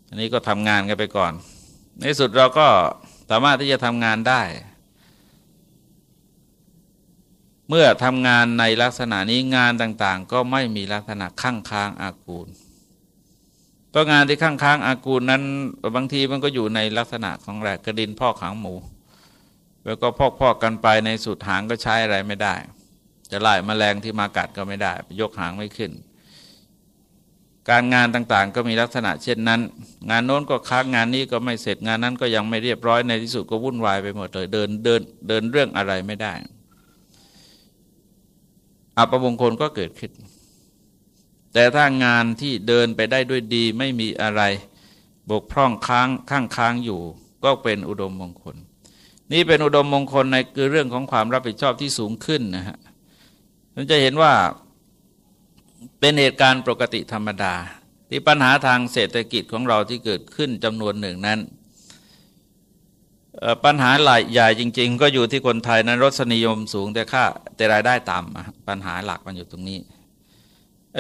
อันนี้ก็ทำงานกันไปก่อน ในสุดเราก็สามารถที่จะทำงานได้ เมื่อทำงานในลักษณะนี้งานต่างๆ ก็ไม่มีลักษณะข้างค้างอากูล เพราะงานที่ข้างค้างอากูลนั้น บางทีมันก็อยู่ในลักษณะของแหลกกระดินพอกหางหมู แล้วก็พอกพอกกันไปในสุดหางก็ใช้อะไรไม่ได้ จะไล่มแมลงที่มากัดก็ไม่ได้ ยกหางไม่ขึ้น การงานต่างๆ ก็มีลักษณะเช่นนั้น งานโน้นก็ค้างงานนี้ก็ไม่เสร็จงานนั้นก็ยังไม่เรียบร้อยในที่สุดก็วุ่นวายไปหมดเลยเดินเดินเดินเรื่องอะไรไม่ได้อัปมงคลก็เกิดขึ้น แต่ถ้างานที่เดินไปได้ด้วยดีไม่มีอะไร บกพร่องค้างข้างค้างอยู่ ก็เป็นอุดมมงคล นี่เป็นอุดมมงคลในคือเรื่องของความรับผิดชอบที่สูงขึ้นนะฮะเราจะเห็นว่าเป็นเหตุการณ์ปกติธรรมดา ที่ปัญหาทางเศรษฐกิจของเราที่เกิดขึ้นจำนวนหนึ่งนั้นปัญหาหลายใหญ่จริง ๆ ก็อยู่ที่คนไทยนั้นรสนิยมสูงแต่ค่าแต่รายได้ต่ำปัญหาหลักมันอยู่ตรงนี้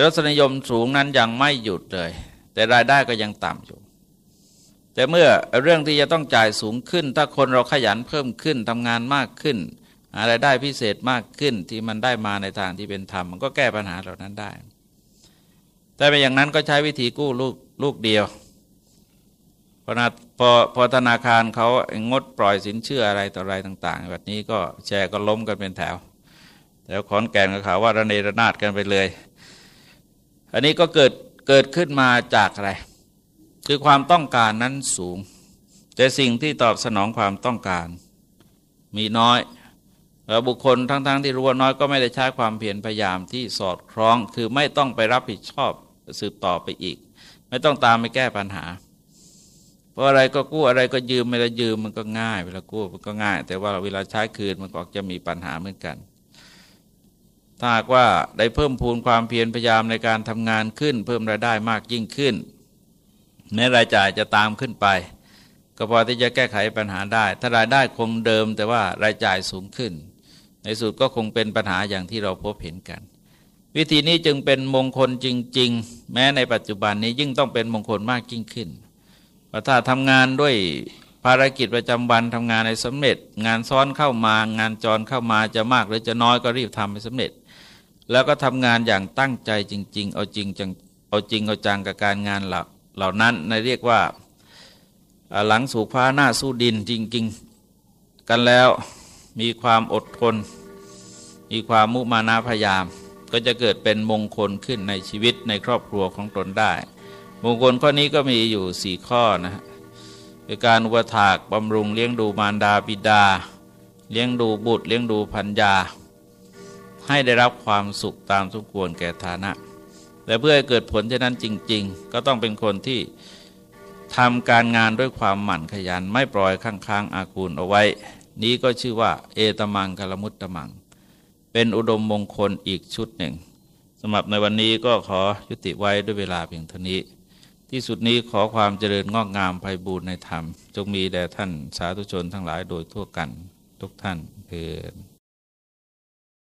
รสนิยมสูงนั้นยังไม่หยุดเลย แต่รายได้ก็ยังต่ำอยู่ แต่เมื่อเรื่องที่จะต้องจ่ายสูงขึ้น ถ้าคนเราขยันเพิ่มขึ้นทำงานมากขึ้นหารายได้พิเศษมากขึ้นที่มันได้มาในทางที่เป็นธรรม มันก็แก้ปัญหาเหล่านั้นได้ แต่เป็นอย่างนั้นก็ใช้วิธีกู้ลูกลูกเดียวพอพอพอธนาคารเขางดปล่อยสินเชื่ออะไรต่ออะไรต่าง ๆ แบบนี้ก็แชร์ก็ล้มกันเป็นแถว แล้วขอนแก่นก็ข่าวว่าระเนระนาดกันไปเลย อันนี้ก็เกิดเกิดขึ้นมาจากอะไร คือความต้องการนั้นสูง แต่สิ่งที่ตอบสนองความต้องการ มีน้อยแล้วบุคคลทั้งๆทที่รู้ว่าน้อยก็ไม่ได้ใช้ความเพียรพยายามที่สอดคล้อง คือไม่ต้องไปรับผิดชอบสืบต่อไปอีก ไม่ต้องตามไปแก้ปัญหา เพราะอะไรก็กู้อะไรก็ยืมไม่ได้ยืมมันก็ง่าย เวลากู้มันก็ง่าย แต่ว่าเวลาใช้คืนมันก็จะมีปัญหาเหมือนกัน ถ้าหากว่าได้เพิ่มพูนความเพียรพยายามในการทำงานขึ้น เพิ่มรายได้มากยิ่งขึ้นแม้รายจ่ายจะตามขึ้นไป ก็พอที่จะแก้ไขปัญหาได้ ถ้ารายได้คงเดิมแต่ว่ารายจ่ายสูงขึ้น ในสุดก็คงเป็นปัญหาอย่างที่เราพบเห็นกัน วิธีนี้จึงเป็นมงคลจริง ๆ แม้ในปัจจุบันนี้ยิ่งต้องเป็นมงคลมากยิ่งขึ้นพราะถ้าทำงานด้วยภารกิจประจำวันทำงานในสำเร็จ งานซ้อนเข้ามางานจรเข้ามาจะมากหรือจะน้อยก็รีบทำให้สำเร็จ แล้วก็ทำงานอย่างตั้งใจจริง ๆ เอาจริงจังเอาจริงเอาจังกับการงานเหล่านั้นในเรียกว่าหลังสู่พ้าหน้าสู้ดินจริง ๆ กันแล้วมีความอดทน มีความมุมานะพยายาม ก็จะเกิดเป็นมงคลขึ้นในชีวิตในครอบครัวของตนได้ มงคลข้อนี้ก็มีอยู่สี่ข้อนะฮะคือการอุปถากบำรุงเลี้ยงดูมารดาบิดา เลี้ยงดูบุตรเลี้ยงดูพัญญา ให้ได้รับความสุขตามสมควรแก่ฐานะแต่เพื่อให้เกิดผลเช่นนั้นจริง ๆ ก็ต้องเป็นคนที่ทำการงานด้วยความหมั่นขยันไม่ปล่อยข้างๆอากูลเอาไว้ นี้ก็ชื่อว่า เอตมังคลมุตตมัง เป็นอุดมมงคลอีกชุดหนึ่งสำหรับในวันนี้ก็ขอยุติไว้ด้วยเวลาเพียงเท่านี้ ที่สุดนี้ขอความเจริญงอกงามไพบูรณ์ในธรรม จงมีแด่ท่านสาธุชนทั้งหลายโดยทั่วกันทุกท่านเพื่อ